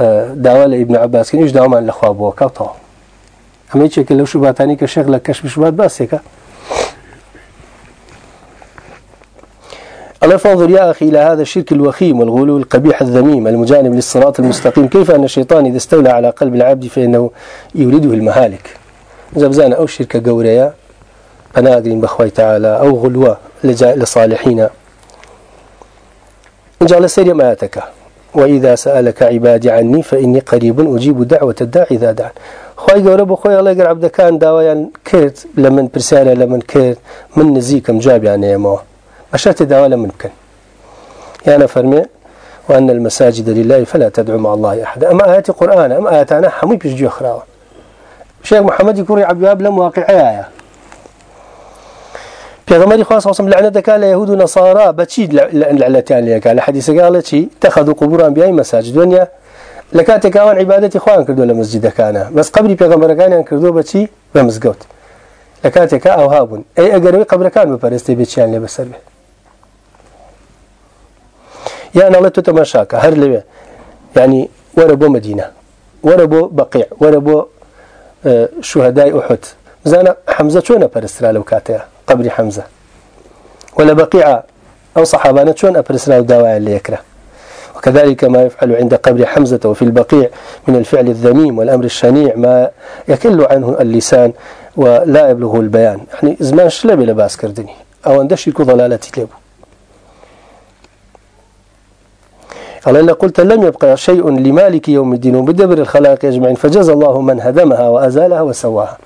S1: آه، دعوة لابن عباس كان إيش دعوة من الأخوة وكاطا أما يتشكل لو شبهتاني كشيخ لك كشف شبهات باسكة الله فانظر يا أخي إلى هذا الشرك الوخيم والغلو القبيح الذميم المجانب للصراط المستقيم. كيف أن الشيطان إذا استولى على قلب العبد فإنه يورده المهالك؟ زبزان أو شرك قوريا. بناقرين بخوي تعالى أو غلوة لصالحين جعل سير ماتك وإذا سألك عبادي عني فإني قريب أجيب دعوة الداعي إذا دعا خوي قورب خوي الله يقرأ عبد كان داويا كرت. لمن برسالة لمن كرت. من نزيكم جاب يعني يا موه أشرت دعوة ممكن يعني فرمي وأن المساجد لله فلا تدعو مع الله أحد أما آيات القرآن أما آيات أنا حمي بيجي أخرى شيخ محمد يقول عبد لم واقع آية. پیغمبر خاص وسلم لعنتك على يهود ونصارى بتشيد لعنتان لك على حديث قال شيء اتخذوا قبور انبياء مساجد دنيا لكاتك اوان عبادتي اخوان كردوا لمسجد كان بس قبل پیغمبر كان كردوا بتشي بمسجد لكاتك أو هابون اي اجروي قبر كان بفرستي بتشان لبسر يعني الله تتمشاك هر لبه يعني وربو مدينة وربو بقيع وربو آه، شهداء أحد. زانا حمزة شون أبرسرا لو كاتيا قبر حمزة. ولا بقيع أو صحابانا شون أبرسرا دواء اللي يكره. وكذلك ما يفعل عند قبر حمزة وفي البقيع من الفعل الذميم والأمر الشنيع ما يكل عنه اللسان ولا يبلغه البيان. يعني زمان شلبي لباس كردني. أو أندش يكون ضلالتي لبو قال إن قلت لم يبقى شيء لمالك يوم الدين وبدبر الخلائق أجمعين فجزى الله من هدمها وأزالها وسواها.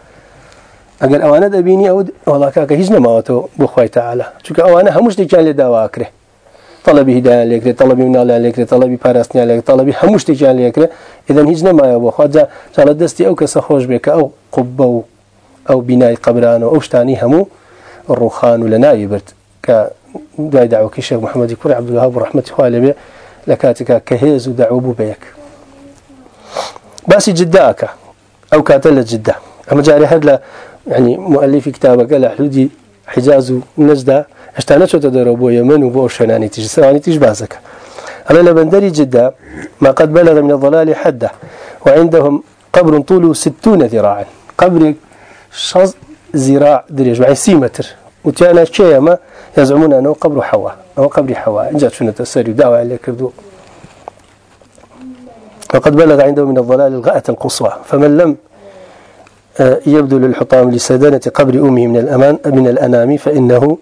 S1: أقل أوانا دبيني أو والله كاكا هيج نماوتو بخواي تعالى شوك أوانا همش كان لداوا أكره طلبي هداية ليكري طلبي من الله ليكري طلبي بارستني ليكري طلبي هموش تجان ليكري إذا هيج نما يبو خواجا جال دستي أو كسخوش بك أو قبة أو بناء قبران أو شتاني همو الروخان لنا يبرد ك دعاء دعوة كشيخ محمد يكوري عبد الوهاب ورحمة الله عليه لكاتك كهيز ودعوة بيك. بس جداك أو كاتل جدا أما جاري هذا يعني مؤلف كتابك قال حدودي حجاز ونجدة أشتانا شو تدروا بو يمن وبو شناني تيجي سواني تيجي بازك على لبندري جدة ما قد بلغ من الضلال حدة وعندهم قبر طوله ستون ذراعا. قبر شز ذراع دريج يعني سي متر. وتانا شيء ما يزعمون أنه قبر حواء أو قبر حواء. إن جاءت شنو تسري دعوة عليك كردو. وقد بلغ عنده من الضلال الغاءة القصوى. فمن لم آه، يبذل الحطام لسدانة قبر أمه من الأمان من الأنام فإنه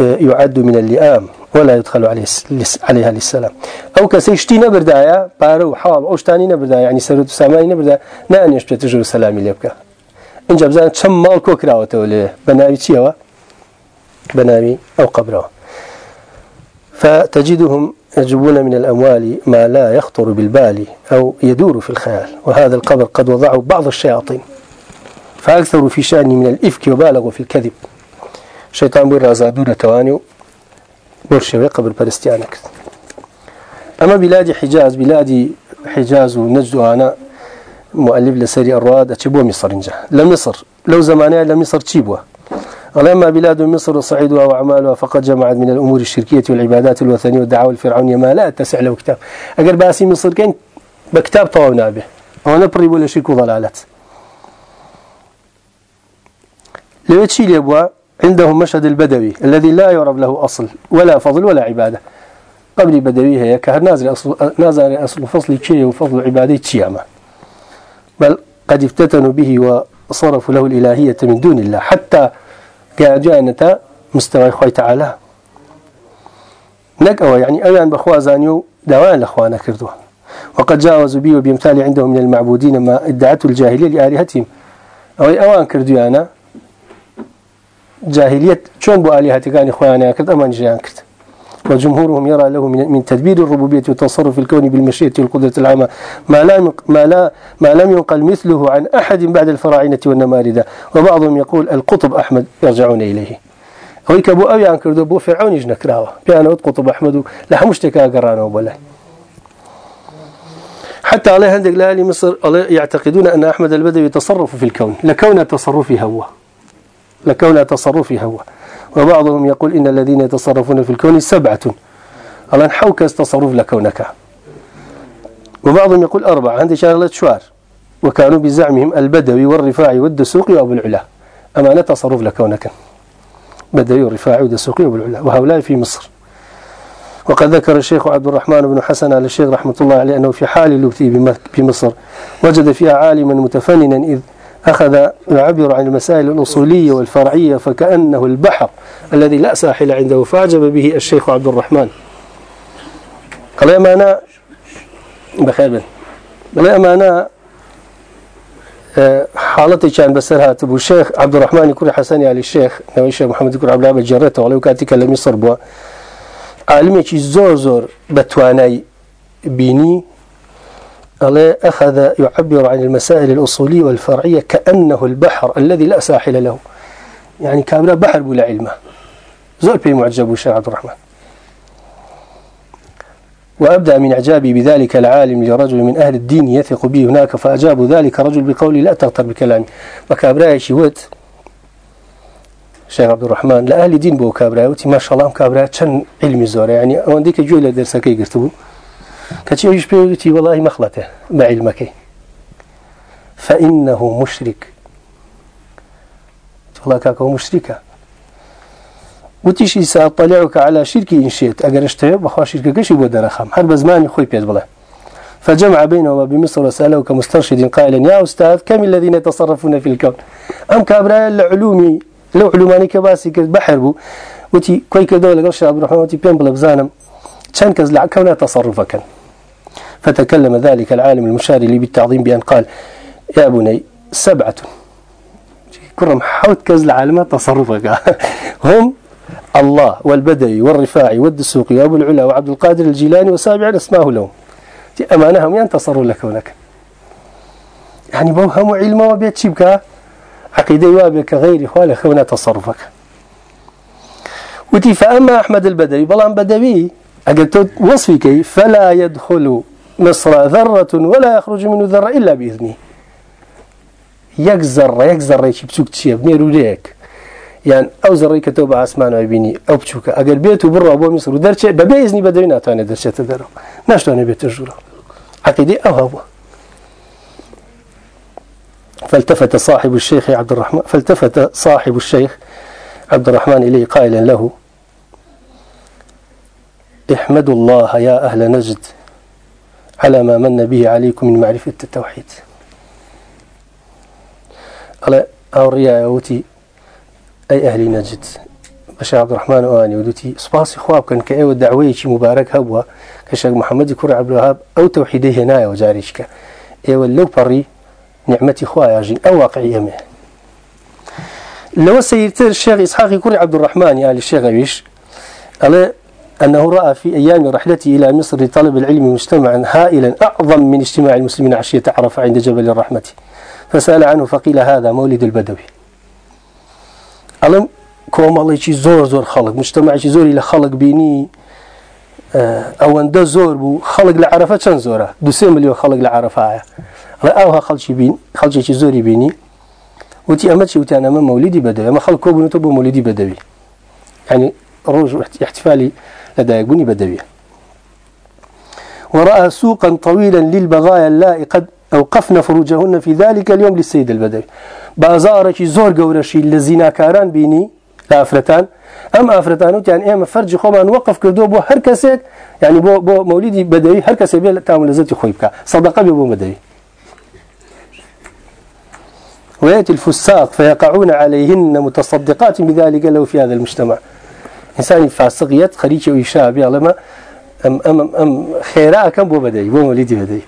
S1: آه، يعد من اللئام ولا يدخل عليه عليها للسلام. أو كسيشتي نبردايا بارو حواب أوشتاني نبردايا يعني سرد ساماني نبردايا نأني يشبه تجر سلامي ليبكا. إن جاب زان كم مال بنامي تشيوا بنامي أو قبره. فتجدهم يجبون من الأموال ما لا يخطر بالبال أو يدور في الخيال وهذا القبر قد وضعه بعض الشياطين. فأكثروا في شأن من الإفك وبالغوا في الكذب. شيطان بير رازادون توانيو. برشوي قبر بلستيانك. أما بلاد حجاز بلاد حجاز ونجد أنا مؤلف لسري الرواد أتشبوا مصر إنجا لمصر لو زمانها لمصر تشيبوا أما بلاد مصر وصعيدها وأعمالها فقد جمعت من الأمور الشركية والعبادات الوثنية والدعوة الفرعونية. ما لا تسع له كتاب. أقر بأسي مصر كان بكتاب طوابنا به. بريب ولا شرك وضلالات. لو يبوا عندهم مشهد البدوي الذي لا يعرف له أصل ولا فضل ولا عبادة. قبل بدوي هي كهنازل أصل نازل أصل فصل شيء وفضل عبادة شيامة. بل قد افتتنوا به وصرفوا له الإلهية من دون الله. حتى جاء مستوى خوي تعالى. نك أو يعني أيان بخوازانيو دوان لأخوانا كردوا. وقد جاوزوا بي وبيمثال عندهم من المعبودين ما ادعته الجاهلية لآلهتهم. أو أوان كردوانا جاهلية شون بو آلهة كان إخوانا كرد أمان جيان كرد. وجمهورهم يرى له من تدبير الربوبية والتصرف الكوني بالمشيئة والقدرة العامة. ما لا ما لا ما لم ينقل مثله عن أحد بعد الفراعنة والنماردة وبعضهم يقول القطب أحمد يرجعون إليه. هو يكبو أبي عن كردو بو فرعون يجنا كراوة بيانا قطب أحمد لحمش تكا قرانا وبلا حتى عليه عندك لأهل مصر يعتقدون أن أحمد البدوي يتصرف في الكون. لكون تصرفه هو. لكون تصرفه هو. وبعضهم يقول إن الذين يتصرفون في الكون سبعة. الله نحوك تصرف لكونك وبعضهم يقول أربعة. عندي شغلة شوار. وكانوا بزعمهم البدوي والرفاعي والدسوقي وأبو العلا. أما تصرف لكونك بدوي والرفاعي والدسوقي وأبو العلا. وهؤلاء في مصر. وقد ذكر الشيخ عبد الرحمن بن حسن على الشيخ رحمة الله عليه أنه في حال اللبثي بمصر وجد فيها عالما متفننا إذ أخذ يعبر عن المسائل الأصولية والفرعية فكأنه البحر الذي لا ساحل عنده فأعجب به الشيخ عبد الرحمن. قال يا مانا بخير قال يا مانا آه، حالتي كان بسرها. تبو الشيخ عبد الرحمن يكون حسني على الشيخ نوي الشيخ محمد يكون عبد الله جرته. ولو كانت تكلم يصر بوا. عالمي زور زور بتواني بيني أخذ يعبر عن المسائل الأصولية والفرعية كأنه البحر الذي لا ساحل له. يعني كامل بحر بلا علمه زول بي معجب الشيخ عبد الرحمن؟ وأبدأ من إعجابي بذلك العالم لرجل من أهل الدين يثق به هناك فأجاب ذلك رجل بقولي لا تغتر بكلامي. وكابراي شيوت الشيخ عبد الرحمن لأهل الدين بو كابراي ما شاء الله كابراي كان علمي زور يعني ونديك جوي لدرسك يقرتبو كتي يش بيوتي والله مخلته بعلمك فإنه مشرك. والله كاكو مشركة. وتيشي سأطلعك على شركي إن شئت أجر اشتهي بخوا شركة كشي بودر خام هل زماني خوي بيت بلا فجمع بينهما بمصر وسأله كمسترشد قائلا يا أستاذ كم الذين يتصرفون في الكون؟ أم كابراء العلومي لو علوماني كباسي بحر بو. وتي كوي كدولة قرش عبد الرحمن وتي بين بلا بزانم كان كزلع كونها تصرفك فتكلم ذلك العالم المشار لي بالتعظيم بأن قال يا بني سبعة. كرم حوت كز العالم تصرفك <laughs> هم الله والبدوي والرفاعي والدسوقي وأبو العلا وعبد القادر الجيلاني وسابع أسماه لهم. أمانهم ينتصروا لك هناك. يعني بوهم علم وبيت شبكة عقيدة وابك غير إخوة خونا تصرفك. وتي فأما أحمد البدوي بلان بدوي أقلت وصفك فلا يدخل مصر ذرة ولا يخرج منه ذرة إلا بإذنه. يكزر يكزر يشي بسوك تشيب نيرو ليك. يعني أو زري كتب عسمان ويبيني أو بشوك أقل بيته برا أبو مصر ودرشة ببيزني بدوي ناتواني درشة تدرو. ناشتواني بيت الجورة عقيدة أو هو فالتفت صاحب الشيخ عبد الرحمن فالتفت صاحب الشيخ عبد الرحمن إليه قائلا له احمدوا الله يا أهل نجد على ما من به عليكم من معرفة التوحيد. على أورياء يوتي أي أهل نجد. بشيخ عبد الرحمن أواني ودوتي. سباسي خواب كان كأيو الدعوية مبارك هبوا كشيخ محمد كرة عبد الوهاب أو توحيده هنا وجاريشك. إيوه لو بري نعمتي خوايا جين أو واقعية منه لو سيرتر الشيخ إسحاق كري عبد الرحمن يعني الشيخ أبيش قال أنه رأى في أيام رحلته إلى مصر لطلب العلم مجتمعا هائلا أعظم من اجتماع المسلمين عشية عرفة عند جبل الرحمة. فسأل عنه فقيل هذا مولد البدوي. ألم؟ كوم الله شي زور زور خلق. مجتمع شي زور إلى خلق بيني أو أن زور بو خلق لعرفة. كان زورة؟ دو مليون خلق لعرفة أوها خلشي بين خلشي زوري بيني. وتي أمت شي وتي أنا مولدي بدوي. أما خلق كوبون تبو مولدي بدوي. يعني روج احتفالي لدى يقوني بدوي ورأى سوقا طويلا للبغايا اللائي قد أوقفن فروجهن في ذلك اليوم للسيد البدوي. بازارك زور قورشي لزينا كاران بيني لأفرتان أم أفرتان؟ يعني إما فرج خوما نوقف كردو بو هر يعني بو, بو مولدي بدوي هر بيه تعمل لزتي خويبك صدقة بو بدوي. ويأتي الفساق فيقعون عليهن متصدقات بذلك لو في هذا المجتمع. إنسان فاسقية خريج ويشاء بيعلم أم, أم, أم خيراء كم بو بدأي بو مولدي بدأي.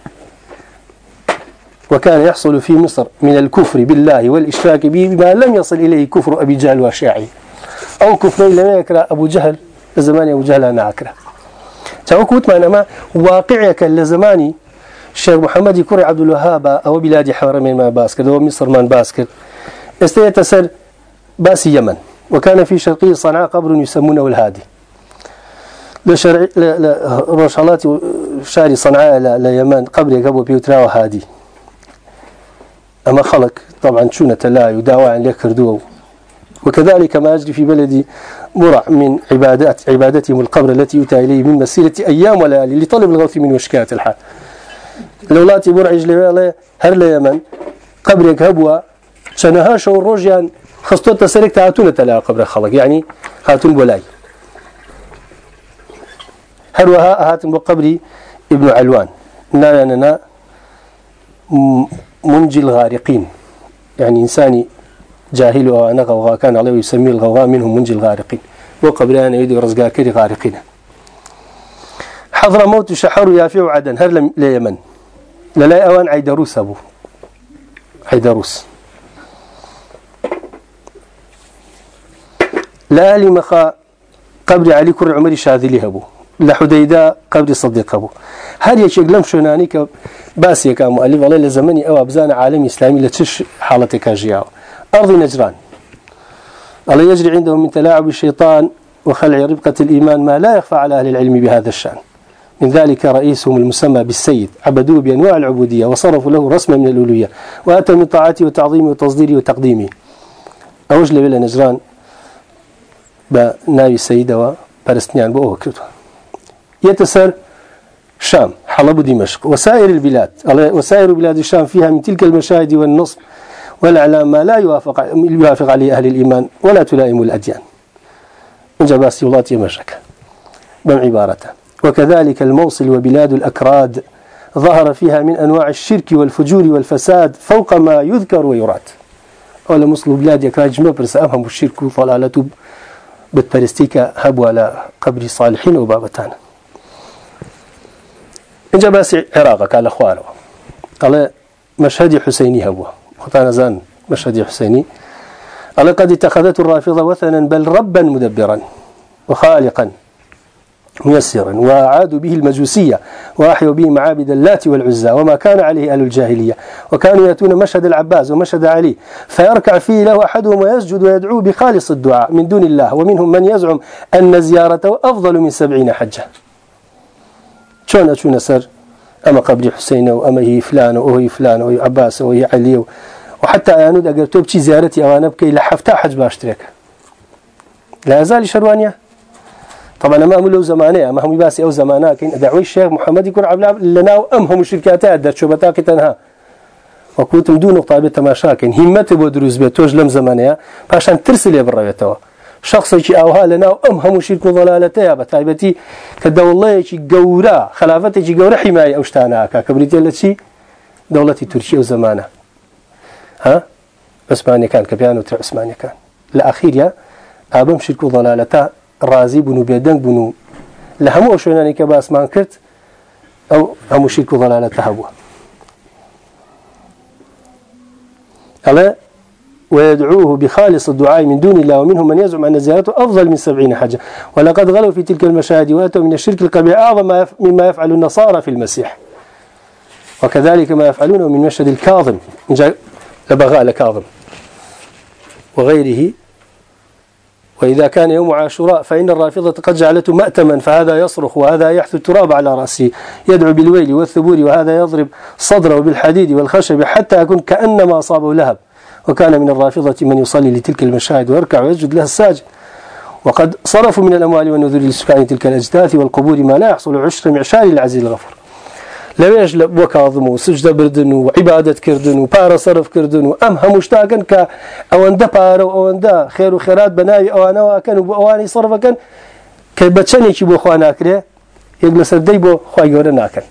S1: وكان يحصل في مصر من الكفر بالله والإشراك به بما لم يصل إليه كفر أبي جهل وشاعي أو كفر لم يكره أبو جهل لزمان أبو جهل أنا أكره. تعوكوت ما أنا واقعك لزماني الشيخ محمد كوري عبد الوهاب أو بلاد حرمين ما باسكت أو مصر من باسكت استيتسر باس يمن. وكان في شرقي صنعاء قبر يسمونه الهادي. لشرع روشالات شاري صنعاء ليمن قبر قبو بيوترا وهادي. أما خلق طبعا شونة لا يداوى عن ليكردوه وكذلك ما يجري في بلدي مرع من عبادات عبادتهم القبر التي يؤتى إليه من مسيرة أيام وليالي لطلب الغوث من وشكات الحال. لولاتي برعج لوالي هر ليمن قبرك هبوا شنها شو الروجيان خصتو تسرك تهاتون تلا قبر خلق. يعني هاتون بولاي. هروها هاتون بقبري ابن علوان. نانا منجي الغارقين. يعني إنساني جاهل وأنا غوغا كان عليه يسمي الغوغاء منهم منجي الغارقين. وقبران يدي رزقا كري غارقين. حضر موت شحر يافع عدن هر ليمن. للا أوان عيدروس أبو. عيدروس. لا لمخا قبر علي كر عمري شاذلي أبو لحديدا قبر صديق أبو هل يشيق لم شنانيك باسي كان مؤلف والله لزمني أو أبزان عالم إسلامي لتش حالتك جياو أرض نجران. الله يجري عندهم من تلاعب الشيطان وخلع ربقة الإيمان ما لا يخفى على أهل العلم بهذا الشأن. من ذلك رئيسهم المسمى بالسيد عبدوه بأنواع العبودية وصرفوا له رسما من الألوية وأتى من طاعته وتعظيمه وتصديره وتقديمه. أوجل بلا نجران بناوي السيدة وبرستنيان بأوه كرتوا يتسر شام حلب ودمشق وسائر البلاد. وسائر بلاد الشام فيها من تلك المشاهد والنصب والإعلام ما لا يوافق يوافق عليه أهل الإيمان ولا تلائم الأديان. من جباسي الله يمشك. بم عبارته وكذلك الموصل وبلاد الأكراد ظهر فيها من أنواع الشرك والفجور والفساد فوق ما يذكر ويراد. أولا مصل بلاد يكاد جمع برس أفهم الشرك وطلالته بتبرستيك هبوا على قبر صالحين وبابتان. إنجا بس عراق قال أخوانه قال مشهد حسيني هبوا. خطانا زان مشهد حسيني. قال قد اتخذت الرافضة وثنا بل ربا مدبرا وخالقا. ميسرا وأعادوا به المجوسية وأحيوا به معابد اللات والعزى وما كان عليه أهل الجاهلية. وكانوا يأتون مشهد العباس ومشهد علي فيركع فيه له أحدهم ويسجد ويدعو بخالص الدعاء من دون الله. ومنهم من يزعم أن زيارته أفضل من سبعين حجة. شون أشون سر أما قبر حسين وأما هي فلان وهي فلان وهي عباس وهي علي وحتى أنا أقول توبتي زيارتي أو أنا بكي لحفتا حج باشترك لا يزال شروانيا؟ طبعا ما هم له زمانه ما هم باسي أو زمانه كين دعوي الشيخ محمد يكون عبد لنا أم هم شركات در شو بتاعك تنها. وكنتم دون طابة تماشا كين همته بدروز بتوج لم زمانه. باشان ترسل بالربيتوا شخص شيء أوها لنا أم هم شرك ضلالته بتاعبتي كدولة شيء جورا خلافته شيء جورا حماية أوشتانا كبريت التي دولة تركيا وزمانه ها عثماني كان كبيان وتر عثماني كان الأخير يا أبم شرك ضلالته رازي بنو بيدنگ بنو. لهمو شويناني كباس كرت أو هم شرك ضلالته هبوا ألا ويدعوه بخالص الدعاء من دون الله ومنهم من يزعم أن زيارته أفضل من سبعين حجة. ولقد غلوا في تلك المشاهد وأتوا من الشرك القبيح أعظم مما يفعل النصارى في المسيح. وكذلك ما يفعلونه من مشهد الكاظم. لبغاء لكاظم. وغيره وإذا كان يوم عاشوراء فإن الرافضة قد جعلته مأتما فهذا يصرخ وهذا يحث التراب على رأسه يدعو بالويل والثبور وهذا يضرب صدره بالحديد والخشب حتى يكون كأنما أصابه لهب. وكان من الرافضة من يصلي لتلك المشاهد ويركع ويسجد لها الساجد. وقد صرفوا من الأموال والنذور لسكان تلك الأجداث والقبور ما لا يحصل عشر معشار العزيز الغفور. لەوێش لە بۆ کاظم و سجدە بردن و عیبادت کردن و پارە سرف کردن و ئەم هەموو شتاکەن کە ئەوەندە پارە و ئەوەندە خێر و خێرات بە ناوی ئەوانەوەکەن و بۆ ئەوانی سەرفەکەن کە بە چەندێکی بۆ خوا ناکرێ یەک لە سەردەی بۆ خی گەورە ناکەن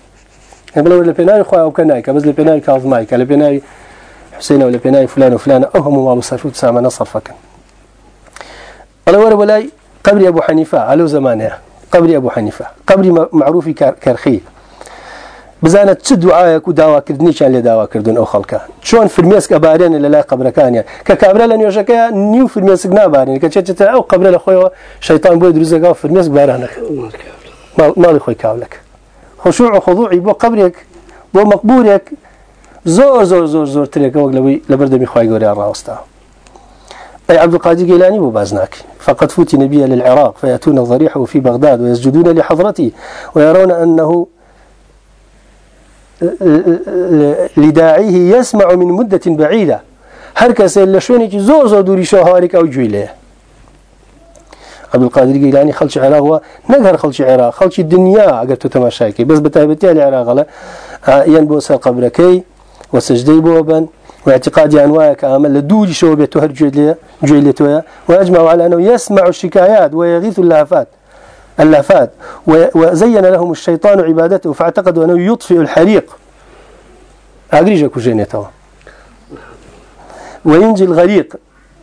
S1: بڵەوە لە پێناوی خوا ئەوکە نایکە بەس لە پێناوی کاڵمایکە لە پێناوی حسینەوە لە پێناوی فلان و فلانە ئەو هەموو ماڵ سەرف و سامانە سەرفەکەن بەڵە وەرە بەلای قبری أبو حنيفة على زمانها قبري أبو حنيفة قبري معروف كرخي بزانت چ دوعاەک و داواکردنیشان لێ داواکردن ئەو خەڵکە؟ چۆن فرمێسک ئەبارێنە لە لای قبرەکانیان. کە کابرا لە نوێژەکە نیو فرمێسک نابارێن کە چێتە ئەو قبرە لە خۆیەوە شەیتان بۆی دروزەکە و فرمێسک بارانەکە. ماڵی خۆی کاولەکە خشوع و خضوعی بۆ قبرێک بۆ مەقبورێک زۆر زۆر زۆر زۆر ترێکە وەک لەوەی لە بەردەمی خی گەوریان ڕاوستا. أي عبد القادر جيلاني وبازناك فقد فتن نبي للعراق فيأتون ضريحه في بغداد ويسجدون لحضرته ويرون أنه لداعيه يسمع من مدة بعيدة. هر کس لشونی زور زور دوری شهارك أو جويله عبد القادر جيلاني خلش عراق هو نقهر خلش عراق خلش الدنيا أقل تتماشاكي بس بتايبتي العراق لا ينبو سا قبركي وسجدي بوبا واعتقاد أنواعك آمل لدولي شو بيتو هر جويلتويا وأجمعوا على أنه يسمع الشكايات ويغيث اللهفات اللافات. وزين لهم الشيطان عبادته فاعتقدوا أنه يطفئ الحريق. أجريجا كوجينيتوا وينجي الغريق.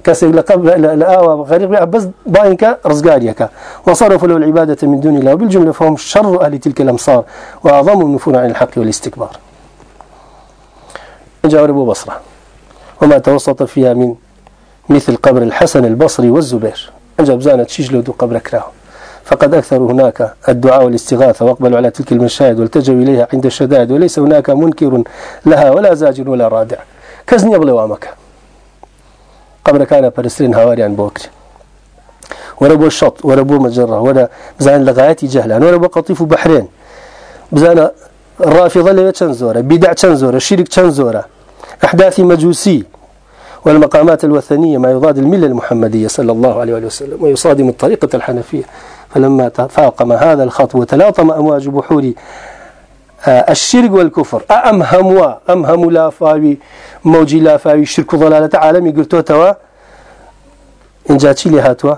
S1: كسر لقب لآوى غريق بس باينك رزقاريك وصرفوا له العبادة من دون الله. وبالجملة فهم شر أهل تلك الأمصار وأعظمهم النفور عن الحق والاستكبار. جاء بصرة. وما توسط فيها من مثل قبر الحسن البصري والزبير. أجاب زانت شجلو دو قبر كراه فقد أكثروا هناك الدعاء والاستغاثة واقبلوا على تلك المشاهد والتجوا إليها عند الشدائد وليس هناك منكر لها ولا زاجر ولا رادع. كزني بلوامك. قبل كان برسلين هواري عن بوكر ولا بو الشط ولا بو مجرة ولا بزان لغايات جهلا ولا بو قطيف بحرين. بزان الرافضة اللي تنزورة بدع تنزورة شرك تنزورة. أحداث مجوسي. والمقامات الوثنية ما يضاد الملة المحمدية صلى الله عليه وسلم ويصادم الطريقة الحنفية. فلما تفاقم هذا الخط وتلاطم أمواج بحور آه، الشرك والكفر أمهم أمهم لا فاوي موجي لا فاوي شرك ضلالة عالمي قلتو توا إن جاتي لي هاتوا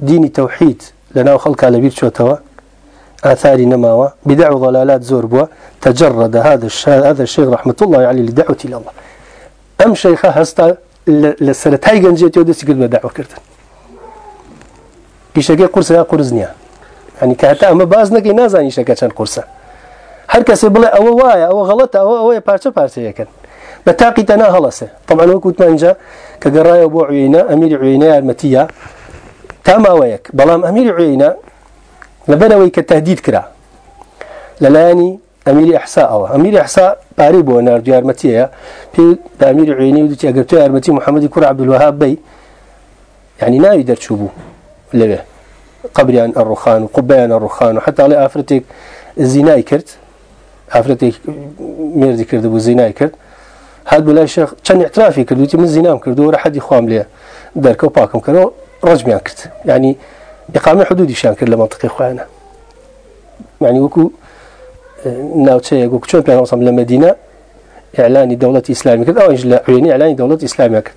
S1: ديني توحيد لنا خلق على بير شو توا. آثار نماوة بدع ضلالات زوربوا تجرد هذا هذا الشيخ رحمة الله عليه لدعوة إلى الله. أم شيخة هستا لسنتهاي جنجيتي ودسي قد بدعوة كرتن. ئیشەکەی قورسە یا قرس نییە ئەنی کاتا ئەمە باز نەکەی نازانی شەکە چەند قورسە هەر کەسێ بڵێ ئەوە وایە ئەوە غەڵەتە ئەوە ئەوەیە پارچە پارچەیەکەن بتاقي تنا هلسه طبعا وكنت منجا كقرايه ابو عيينه امير عيينه المتيه تما ويك بلام امير عيينه لبنوي كتهديد كرا للاني امير احساء أو. امير احساء باري بو نار ديار متيه في امير عيينه ودتي اجبتو ارمتي محمد كور عبد الوهاب بي يعني نا يقدر تشوفه لبه. قبريان الرخان وقبيان الرخان وحتى على افرتك الزنا كرت. افرتك ميردي كرد ابو زنا كرت. هاد بلا شيخ كان اعترافي كردو من زنام كردو ورا حد يخوام لي داركو باكم كانوا رجمي كرت. يعني إقامة حدودي شان كرد لمنطقة خوانا يعني وكو ناوتشي يقول شلون بيان وصل لمدينة إعلاني دولة إسلامية كرد أو إعلاني دولة إسلامية كرد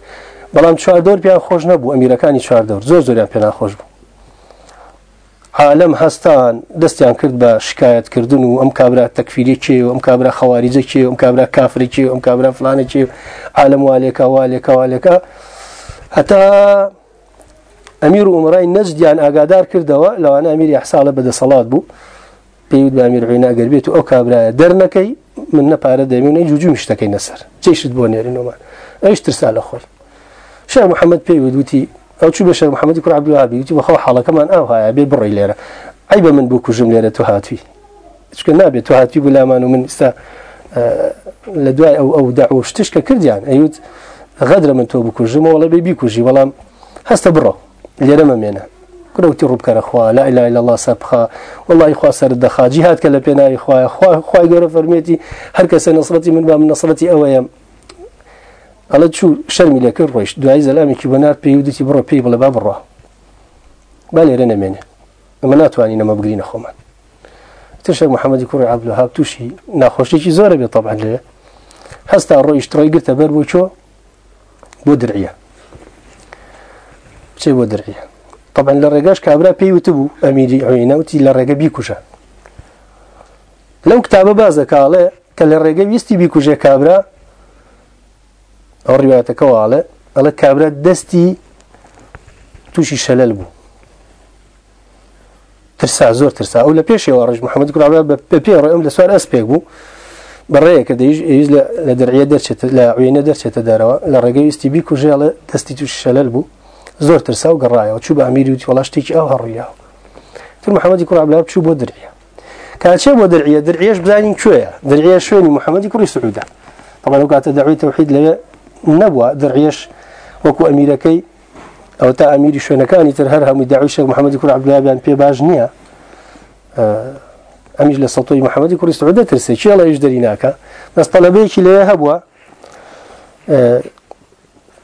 S1: بەڵام چوار دۆر پیان خۆش نەبوو ئەمیرەکانی چوار دەور زۆر زۆریان پێنا خۆش بوو. عالم هەستان دەستیان کرد بە شکایەتکردن و ئەم کابرا تەکفیری چێ و ئەم کابرا خەواریجە چێ و ئەم کابرا کافری چێ و ئەم کابرا فلانە چێ عالم والێکە والێکە والێکە هەتا ئەمیر و عمرای نەجدیان ئاگادار کردەوە لەوانە ئەمیری حساڵە بەدەسەڵات بوو. پێوت بە ئەمیر عینە گەربێت و ئەو کابراە دەرنەکەی من نەپارە دەمێنەی جوجو شتەکەی نەسەر. چێشت بۆ نێرینەوەمان ئەوش ترسا لە خۆی. شيخ محمد بيود وتي أو شو بشيخ محمد يكون عبد الوهاب وتي وخو حالة كمان أو هاي أبي بري ليرة عيبة من بوكو جملة تهات في إيش كنا أبي تهات في ولا ما من استا آه لدواء أو أو دعوة. اشتشك كرد يعني. أيود غدر من تو بوكو جملة ولا بيبيكو جي ولا هستا برا. ليرة ما مينا. كنا وتي رب كان أخوة لا إله إلا الله سبخا. والله إخوة سر الدخا جهاد كلا بينا إخوة. إخوة إخوة يقول فرميتي هر كسر نصرتي من باب نصرتي على شو شرمي لك الرش دعاء زلامي كي بنات بيودتي برا بي بلا باب الراه. بالي رنا منه ما ناتواني نما بقرينا خمان تشك محمد يكون عبد الوهاب توشي ناخوشي شي زوره بي طبعا له هستا الرؤي اشتري قلت بربو شو بودرعية. شي بودرعية. طبعا للرقاش كابرا بي وتبو. اميري عينا وتي للرقا بيكوشا لو كتاب بازك على كالرقا بيستي بيكوشا كابرا. ئەو ڕیواتەکەواڵێ ئەڵە کابرا دەستی تووشی شەلل بوو ترسا زۆر ترسا. ئەو لە پێشەوە ڕژ محەممەد کوراڵ بە پێ ڕێم لە سوار ئەسپێک بوو بەڕێیە کە دەیژ لە دەرعە دەرچێت لە عوێنە دەرچێتە دەرەوە لە ڕێگەی ویستی بی کوژێڵە دەستی تووشی شەلل بوو زۆر ترسا و گەڕایەوە چوو بە ئەمیری وتی وڵا شتێکی ئەو هەڕویاوە تر محەممەدی کوڕابلا بچوو بۆ دەرعە کاچێ بۆ دەرعە دەرعێش بزانین کوێە دەرعە شوێنی محەممەدی کوڕی سعودا طبعا لو كانت دعوة توحيد لي نبوة درعيش وكو أميركي أو تا أميري شوێنەکانی تر هەر هەمووی داویشێک محەممەدی کوور عبدلابیان پێ باش نییە ئەمیش لە سەڵی محەممەدی کوری سعودە ترسێ چێڵە ئیش دەری ناکە دەست تەلەبەیەکی لێ هەبووە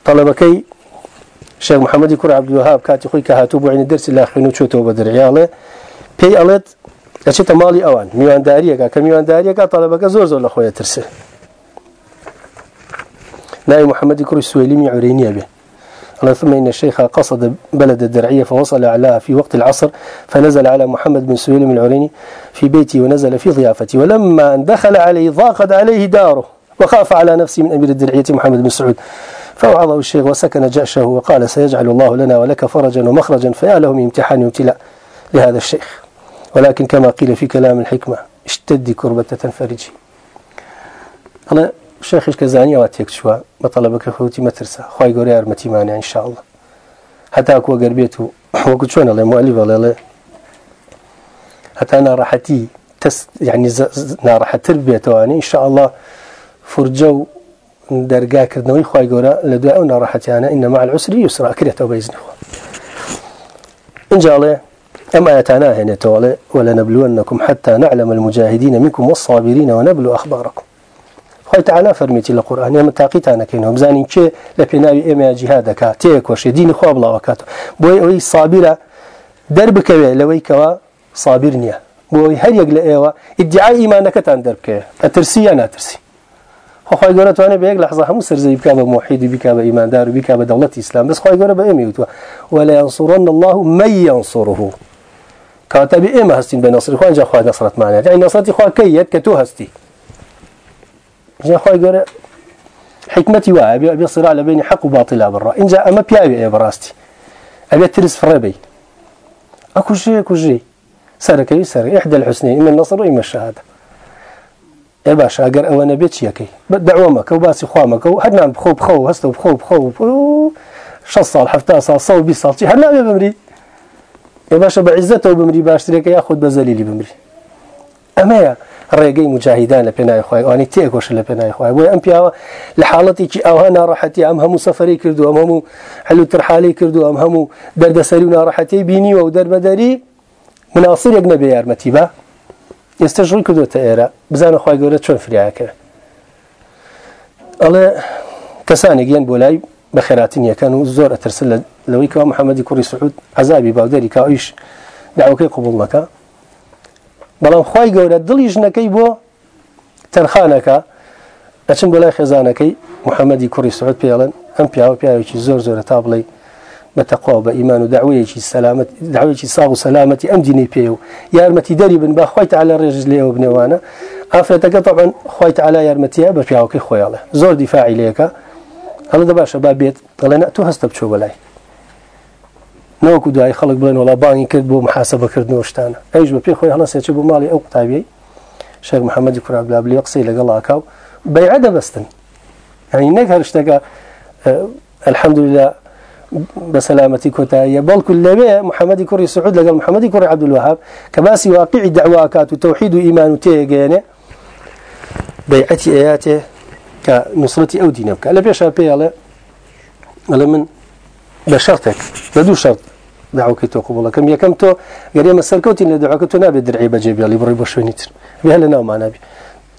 S1: طلبەکەی شێخ محەممەدی کوور عبدوهاب کاتی خۆی کە هاتوو بۆ عینە دەرسی لا خوێن و چۆتەوە بە دەریاڵێ پێی ئەڵێت دەچێتە ماڵی ئەوان میوانداریەکە کە میوانداریەکە طلبەکە زۆر زۆر لە خۆیە ترسێ نائب محمد كري السويلمي عرينية به. قال ثم إن الشيخ قصد بلد الدرعية فوصل أعلاها في وقت العصر فنزل على محمد بن سويلم العريني في بيتي ونزل في ضيافتي. ولما أن دخل عليه ضاقت عليه داره وخاف على نفسه من أمير الدرعية محمد بن سعود. فوعظه الشيخ وسكن جأشه وقال سيجعل الله لنا ولك فرجا ومخرجا فيا له من امتحان وابتلاء لهذا الشيخ. ولكن كما قيل في كلام الحكمة اشتدي كربة تنفرجي. مانع إن شاء الله. حتى أكو قربيتو وقلت شوان الله مؤلف الله حتى أنا راحتي تس يعني ناراحة تربية تواني إن شاء الله. فرجو درجا كردنوي خواي قورا لدواء أو ناراحتي أنا. إن مع العسر يسرى كريت بإذن الله إن جاء الله أما يتانا هنا تولي ولنبلونكم حتى نعلم المجاهدين منكم والصابرين ونبلو أخباركم. خۆی تعالا فەرمیتی لە قورآن. ئێمە تاقیتانەکەینەوە بزانین چێ لە پێناوی ئێمە جیهادەکە تێکۆشێ دینی خۆ بڵاوەکات بۆی ئەوەی سابیرە دەربکەوێ لەوەی کەەوە سابیر نییە. بۆی هەر یەک لە ئێوە ئیدعای ئیمانەکەتان دەربکەوێ. ئەترسی یا ناترسی؟ خۆی گەورە توانێ بەیەک لەحظە هەموو سەرزەی بکە بە موحید و بکە بە ئیماندار و بکە بە دەوڵەتی ئیسلام. بەس خۆی گەورە بە ئێمە وتوە ولا ينصرن الله من ينصره. کاتە بێ ئێمە خوان جا خوا نەسرەتمانێت ئەی نەسرەتی خوا کەیەت کە تۆ هەستی؟ جا خوي قال حكمتي واه أبي أبي صراع بين حق وباطل برا إن جاء أما بيابي يا براستي. أبي ترس في الربي أكو شيء أكو شيء سرك سر إحدى الحسنين إما النصر وإما الشهادة. اي باش اگر أو نبيت يكي دعوة وباسي خوامك هدنا بخو بخو هستو بخو بخو شص صال حفتا صال صو بي صال. هدنا بمري. يا باشا بعزته بمري باشتريك ياخذ بزليلي بمري. أما ڕێگەی مجاهیدان لە پێنای خخوای ئەوانی تێگۆش لە پێنای خخوای بۆی ئەم پیاوە لە حاڵەتێکی ئەوها ناڕەحەتی ئەم هەموو سەفری کردو ئەم هەموو هەلو ترحالی کردو ئەم هەموو دەردەسەری و ناڕەحەتی بینیوە و دەربەدەری مناسیرێک نەبێ یارمەتی بە ئێستا ژووی کردوتە ئێرە بزانە خخوای گەورە چۆن فریاکە ئەڵێ کەسانێک گەن بۆ لای بە خێراتین یەکەن و زۆر ئەترسن لەوەی کەوا محەممەدی کوڕی سعود. عذابی باودەری کاویش داوەکەی قوبول نەکە بەڵام خی گەورە دڵی ژنەکەی بۆ تەرخانەکە ئەچم بۆ لای خێزانەکەی محەممەدی کوڕی سعود پێڵن ئەم پیاوە پیاوێکی زۆر زۆرە تا بڵێ بەتەقوا بە ئیمان و داوەیەکی سەلامەت داوێکی ساغ و سەلامەتی ئەم دینی پێ و یارمەتی دەری بن بە خۆیت على ڕێژ لێەوە بنێوانە. ئافرەتەکە طبعا خۆیت على یارمەتیە بە پیاوەکەی خۆیاڵێ. زۆر دیفاعی لەکە هەڵە دە باشە با بێت دەڵێن تو هەستە بچۆ بەلای. نەوەکو دوای خەڵک بڵێن وڵا بانی کرد بۆ محاسبەکردنەوە شتانە. ئەوش بە پێ خۆی هەڵەسێکی بۆ ماڵی ئەو قوتابی شێک محەممەدی کوراگلابلی قسەی لەگەڵ لاکاو. بەیع دەبەستن. ینی نەک هەر شتەکە الحەمدلله بسلامتي كوتاية بل لبيه محمد كوري سعود لقال محمد كوري عبد الوهاب كباسي واقعي دعواكات وتوحيد وإيمان تيجينه بيعتي آياته كنصرتي أو دينك ألا بيش أبي ألا من بشرتك بدو شرط. دعوك تو قبول كم يكم تو قال مسألة كوتي إن دعوك تو نبي درعي بجيب يلي بري بشوينيتر بها لنا ما نبي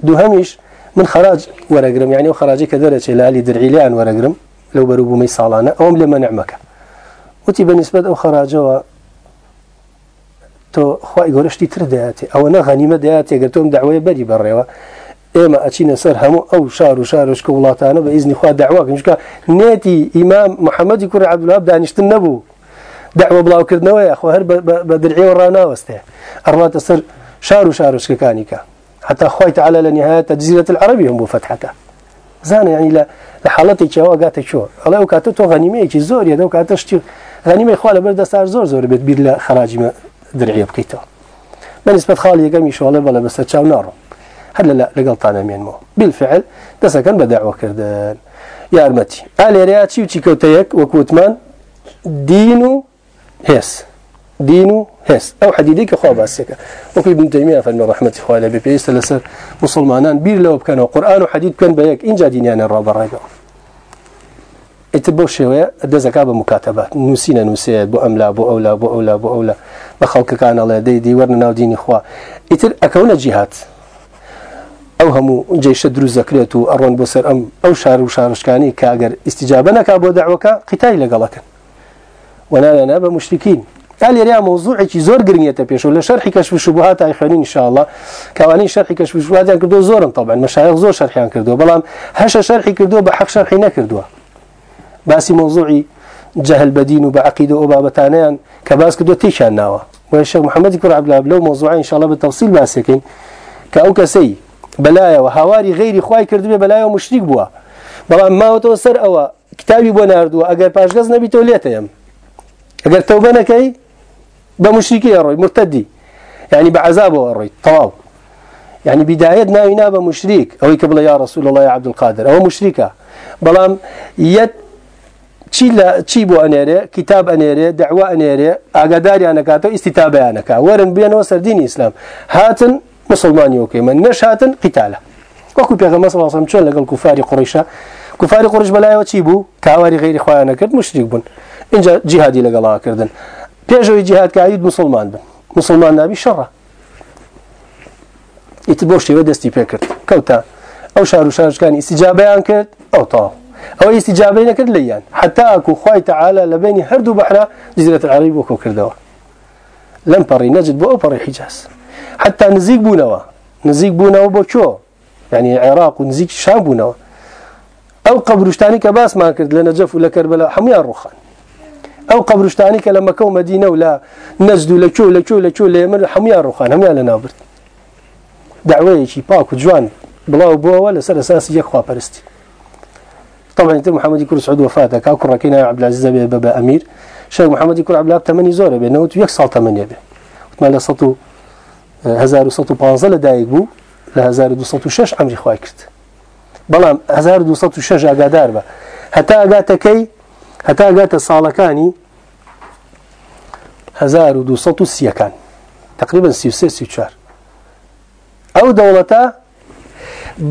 S1: دو هميش من خراج ورقرم يعني وخراجي كدرجة لالي درعي لأن ورقرم. لو بروبو مي صالانة أوم لما نعمك. وتي بالنسبة أو خراجوا تو خواهي قولشتي ترداتي أو أنا غنيمة داتي قلتهم دعوة بري بريوة ئێمە ئەچینە سەر هەموو ئەو شار و شارشکە وڵاتانە بە ئیزنی خوا داواکەن چکە نێتی ئیمام محەممەدی کوڕی عبدولاب دانیشتن نەبوو داوە بڵاوکردنەوەی خۆ هەر بە درعێوە ڕناوەستێ ئەڕاتە سەر شار و شارشکەکانیکە حتى خويت على لنهاية جزيرة العربي هم بفتحك زان يعني لا لحالتي كوا قات شو. الله وكاتو تو غنيمة كي زور يدو كاتشتي غنيمة خاله برد صار زور زور بيت بير خراج ما درعيه بكيتو. بالنسبة خالي قام شو الله بلا بس تشاو نارو. هل لا لقلطانا مين مو. بالفعل دسا كان بدعوة كردان يا أرمتي آل رياتي وتي كوتيك وكوتمان دينو هيس. دينو هيس. أو حديديك أخوة باسك وفي ابن تيمية فالمن رحمة إخوة لبي بيس لسر مسلمانان بير لو بكانوا قرآن وحديد كان بيك. إن جا دينيان الرب الرقم إتبو شوية دزكا بمكاتبات نسينا نسيت بو أملا بو أولا بو أولا بو أولا. بخلق كان الله دي دي ورنا ناو ديني إخوة إتر أكونا جهات. ئەو هەموو جێشە دروست دەکرێت و ئەڕۆن بۆ سەر ئەم ئەو شار و شارشکانی کە ئەگەر استیجابە نەکا بۆ داوەکە قیتای لەگەڵەکەن وەناەنا بە مشتکین لێریا مۆزوعێکی زۆر گرنگێتە پێش و لە شەرحی کەشف شوبهات ئایخێنی انشاءله کاوانی شەرحی کەشف شوبهاتیان کردو زۆرن طبعا. مەشایخ زۆر شەرحیان کردو بەڵام هەشە شەرحی کردو بە حەق شەرحی نەکردووە باسی مۆزوعی جهل بدين وبعقيدة وبابتانيان. كباس كدو تيشان ناوا. والشيخ محمد كور عبد الله لو موضوعين إن شاء الله بالتفصيل باسكين. كأو كسي بەلایەوە هاواری غیری خی کردبێ بەلایەوە مشتیک بووە. بەڵام ماوەتەوە سەر ئەوە کتابی بۆ نردووە ئەگەر پاشگەز نەبیتەوە لێتەیەم. ئەگەر تەوبە نەکەی بە مشریکی ڕۆی مرتدی. يعني بعذابه الري طواو يعني بداية ناوينا بمشريك أو يكبل يا رسول الله يا عبد القادر أو مشركة بلام يد چی لە چی بۆ ئەنێرێ؟ کتاب ئەنێرێ دعوا ئەنێرێ ئاگاداری ئەەکاتەوە ئیسیتابە ئەەکە وەرن بێنەوە سەردینی ئیسلام. هاتن مسلماني وكي من نشهات قتاله. وكو بيغمبر صلى الله عليه وسلم كفار قريش كفار قريش بلاي وتيبو كاواري غير اخوانا كرد مشرك بن إنجا جهادي لقلا كردن. بيجو جهاد كايد مسلمان بن مسلمان نبي شرة. يتبوشي ودستي بيكرت كوتا. أو شهر شهر كان استجابه كرد أو طاف أو استجابه نكرد ليان. حتى أكو خوي تعالى لبيني هردو بحرا جزيرة العرب وكو كردوا. لم بري نجد بو بري حجاز. حتى نزيق بونوا. نزيق بونوا بوشو يعني عراق ونزيق شام بونوا. أو قبرشتاني كباس ما كرد لنجف ولا كربلاء حميان رخان أو قبرشتاني لما كو مدينة ولا نجد ولا شو ولا شو ولا شو ليمن حميان رخان حميان لنابرد دعوة شي باك وجوان بلاو بوا ولا سر أساس يك خوا برستي طبعا أنت محمد يكون سعود وفاته. كاكو ركينا عبد العزيز بابا أمير. شيخ محمد يكون عبد الله 8 زورة بينه يك سال 8 به وتمال صوته 1915 لە دایک بوو لە 1206 ئەمری خی کرد. بەڵام 1206 ئاگادار بە. هەتا ئەگاتەکەی هەتا ئەگاتە ساڵەکانی 1230 تقریبا 34 ئەو دەوڵەتە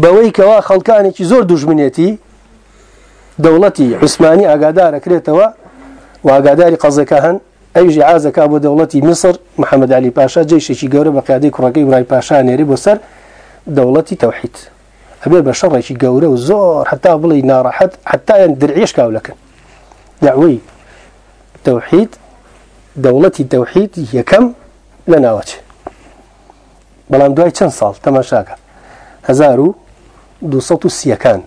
S1: بەوەی کەوا خەڵکانێکی زۆر دوژمنێتی دەوڵەتی عوسمانی ئاگادارەکرێتەوە و ئاگاداری قەزەکە هەن ئەوژی عازەکە بۆ دەوڵەتی میسر محەممەد علی پاشا جێشێکی گەورە بە قیادی کوڕەکەی برای پاشا نێری بۆ سەر دەوڵەتی تەوحید ئەبێ بە شەڕێکی گەورە و زۆر حتا بڵی ناڕەحەت حتایان درعێش کاولەکەن داوی تەوحید دەوڵەتی تەوحید یەکەم لە ناوەچێ بەڵام دوای چەند ساڵ تەماشاکە 1230کان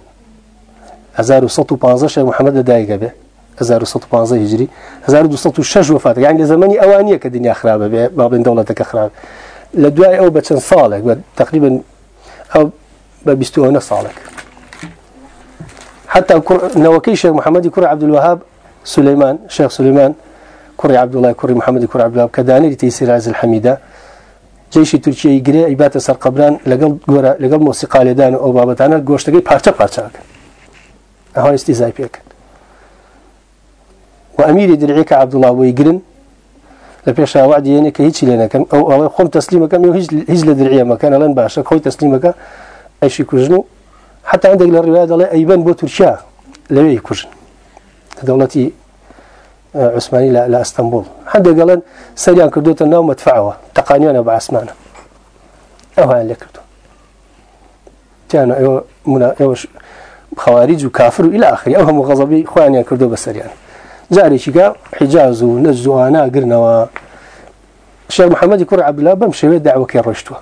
S1: 1950 محەممەد لەدایکە بێ 1950 هجری 1206 وفات. يعني لزماني أوانية كدنيا خرابة بابن دولتك خراب لدواي أو بچن صالك تقريبا أو ببستونا صالك حتى نوكي شيخ محمد كري عبد الوهاب سليمان شيخ سليمان كري عبد الله كري محمد كري عبد الوهاب كداني لتيسير عز الحميدة جيشی تورکیە گرێ ئیباتە سەر قبران لەگەڵ گۆرە لەگەڵ مۆسیقا لێدان ئەو بابەتانە گۆشتەکەی پارچە پارچاکە ئەوان استیزای پێکرد و ئەمیری درعێکە عبدوڵا بۆی گرن لە پێش وعدیێنێ کە هیچی لێ نەکەن ئەو ئەوەی خۆم تەسلیمەکەم هیچ لە درعێمەکەن ئەڵەن باشە خۆی تەسلیمەکە ئەشی کوژن و حتا هەندێک لە ڕێوای دەڵێ ئەیبەن بۆ تورکیا لەوێی کوژن دەوڵەتی عوسمانی لە ئەستەمبول هەندێک گەڵێن سەریان کردوتە ناو مدفعەوە تەقانیانە بە ئاسمانە ئەویان لێ کردو تیانە ئێوە خەواریج و کافر و إلى آخری ئەو هەموو غەزەبی خۆیانیان کردو بە سەریان جارێکیگە حیجاز و نەجوانە گرنەوە شێ محەممەدی کوڕ عبدلا بەم شێوێ داوەکەی ڕۆشتووە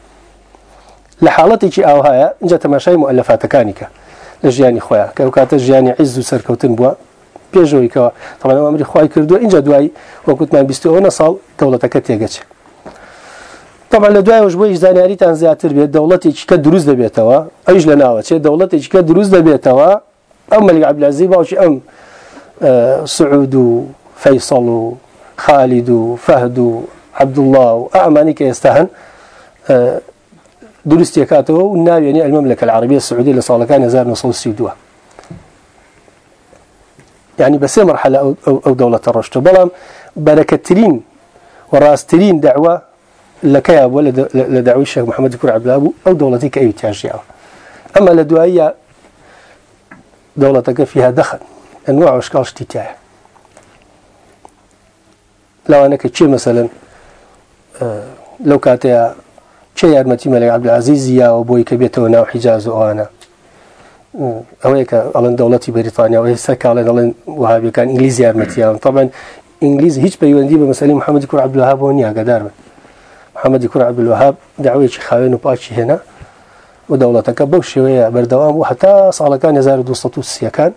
S1: لە حاڵەتێکی ئاوهایە اینجا تەماشای مؤلفاتەکانی کە لە ژیانی خۆیان کە ئەو کاتە ژیانی عیز و سەرکەوتن بووە پێشەوەیکەوە تەمانە ئەمری خی کردووە اینجا دوایی وەکوتمان بیستەوە ساڵ دەوڵەتەکە تێگەچێت طبعا لە دوایەوەش بۆی زانیاریتان زیاتر بێت دەوڵەتێکی کە دروست دەبێتەوە ئەوش لە ناوەچێت دەوڵەتێکی کە دروست دەبێتەوە ئەم مەلی عبلازی باوکی ئەم سعود فەیسەڵ و خالید و فەهد و عبدله و ئەمانی کە ئێستا هەن دروستیەکاتەوە و ناوێنی ئەلمەملەکە العربیە سعودی لە ساڵەکان 1932 يعني بس مرحلة أو, دولة الرشد. بلام بركترين وراسترين دعوة لك يا أبو لدعوة الشيخ محمد كور عبد الأبو أو دولتك أي تاجية أما لدعية دولتك فيها دخل. أنواع وأشكال اشتتاع لو أنك تشي مثلا لو كانت شيء يرمتي ملك عبد العزيز يا أبوي كبيته وناو حجاز وأنا ئەوەیە کە ئەڵەن دەوڵەتی بریتانیا و هێستا کاڵێن دەڵێن وهابەکان ئینگلیز یارمەتیان. طبعا ئینگلیز هیچ پەیوەندی بە مەسەلی محەممەدی کوڕ عبدالوهاب بۆ نیە گەدار بن. محەممەدی کوڕ عبدالوهاب داوایەکی خاوێن و پاچی هێنا؟ و دەوڵەتەکە بەو شێوەیە بەردەوام و هەتا ساڵەکان 1930ەکان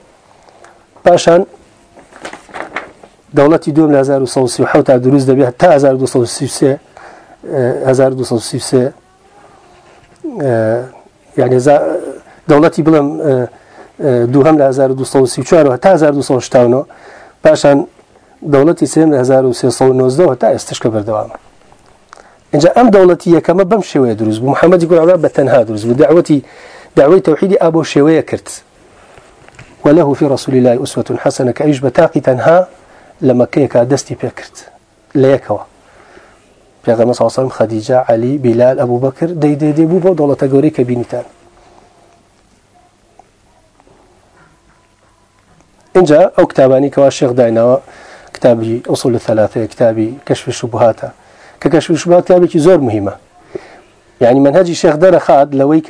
S1: پاشان دولتی دوم ل 1937 تا دروز دبی تا 1233 1233 یعنی دولتی بلم دوهم ل 1234 و تا 1289 پاشان دولتی سیم 1319 تا استشکا بردوام. اینجا ام دولتی یکم بم شوی دروز محمد گل عبد به تنها دروز و دعوتی دعوی توحیدی ابو شوی کرد. وله في رسول الله أسوة حسنة. كأيش بتاقي تنها لما كيكا دستي بيكرت ليكوا پیغمبر صلی الله علیه و خدیجه علی بلال أبو بکر دی دی دی بو بو دولت گوری کبینیتان اینجا ئەو کتابانی کەوا شێخ داینەوە کتابی ئەوسڵ ثلاثەیە کتابی کەشف شوبهاتە کە کەشف شوبهات کتابێکی زۆر مهمە يعني منهجی شێخ دەرەخات لەوەی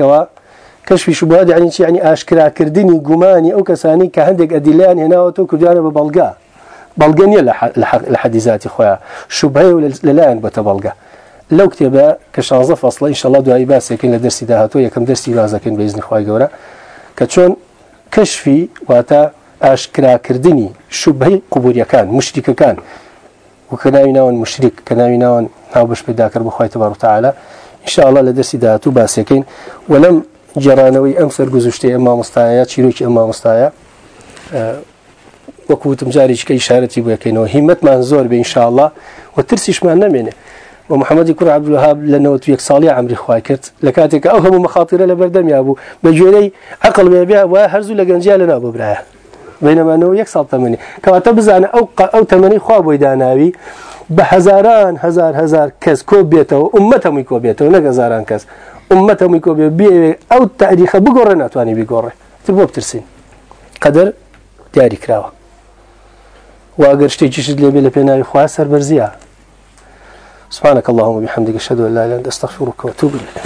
S1: کەشفی شوبهات يعني چی؟ يعني ئاشکراکردنی گومانی ئەو کەسانی کە هەندێک ئەدیلیان هێناوەتەوە کردوانە بە بەڵگا. بەڵگە نیە لە حەدیزاتی خۆیان. شوبهەیە لەلایەن بەتە بەڵگە. لەو کتێبە کە شانزە فەصلە ئینشەڵا دوایی باسێکن لە دەستی داهاتۆ یەکەم دەستی بازەکەن بەیزنی خی گەورە. کە چۆن کەشفی واتە ئاشکراکردنی شوبهەی قوبوریەکان مشتیکەکان و کە ناوی ناوان مشریک کە ناوی ناوان ناو بەش پێداکرد بخوای تبارڕتەعاالە ئینشاءڵە لە دەستی داهاتوو باسەکەین وەلم جێرانەوەی ئەم سەرگوزشتەی ئەم مامۆستایە چیرۆکی ئەم مامۆستایە وەکوتم جارێککە ئشارەتی بۆەکەینەوە هیمەتمان زۆر بێ ئینشاءله و ترسیشمان نامێنێ ومحمد كر عبد الوهاب لأنه تيك صالح عمري خواي كرت لكاتك أوهم مخاطر لبردم يا أبو بجولي عقل بيها وهرزو لجنجال لنا أبو برايا بينما أنه يكسب ثمانية كواتب زان أو أو ثمانية خواب ويداناوي بهزاران هزار هزار كس كوبيته أمتهم يكوبيته نجزاران كس أمتهم يكوبيته أو تاريخ بقرنا تواني بقرة. تبغى بترسين. قدر دیاری کراوە و ئەگەر شتێکیشت لێبێ لە پێناوی خوا سەر بەرزیە سبحانك اللهم وبحمدك أشهد أن لا إله إلا أنت أستغفرك وأتوب إليك.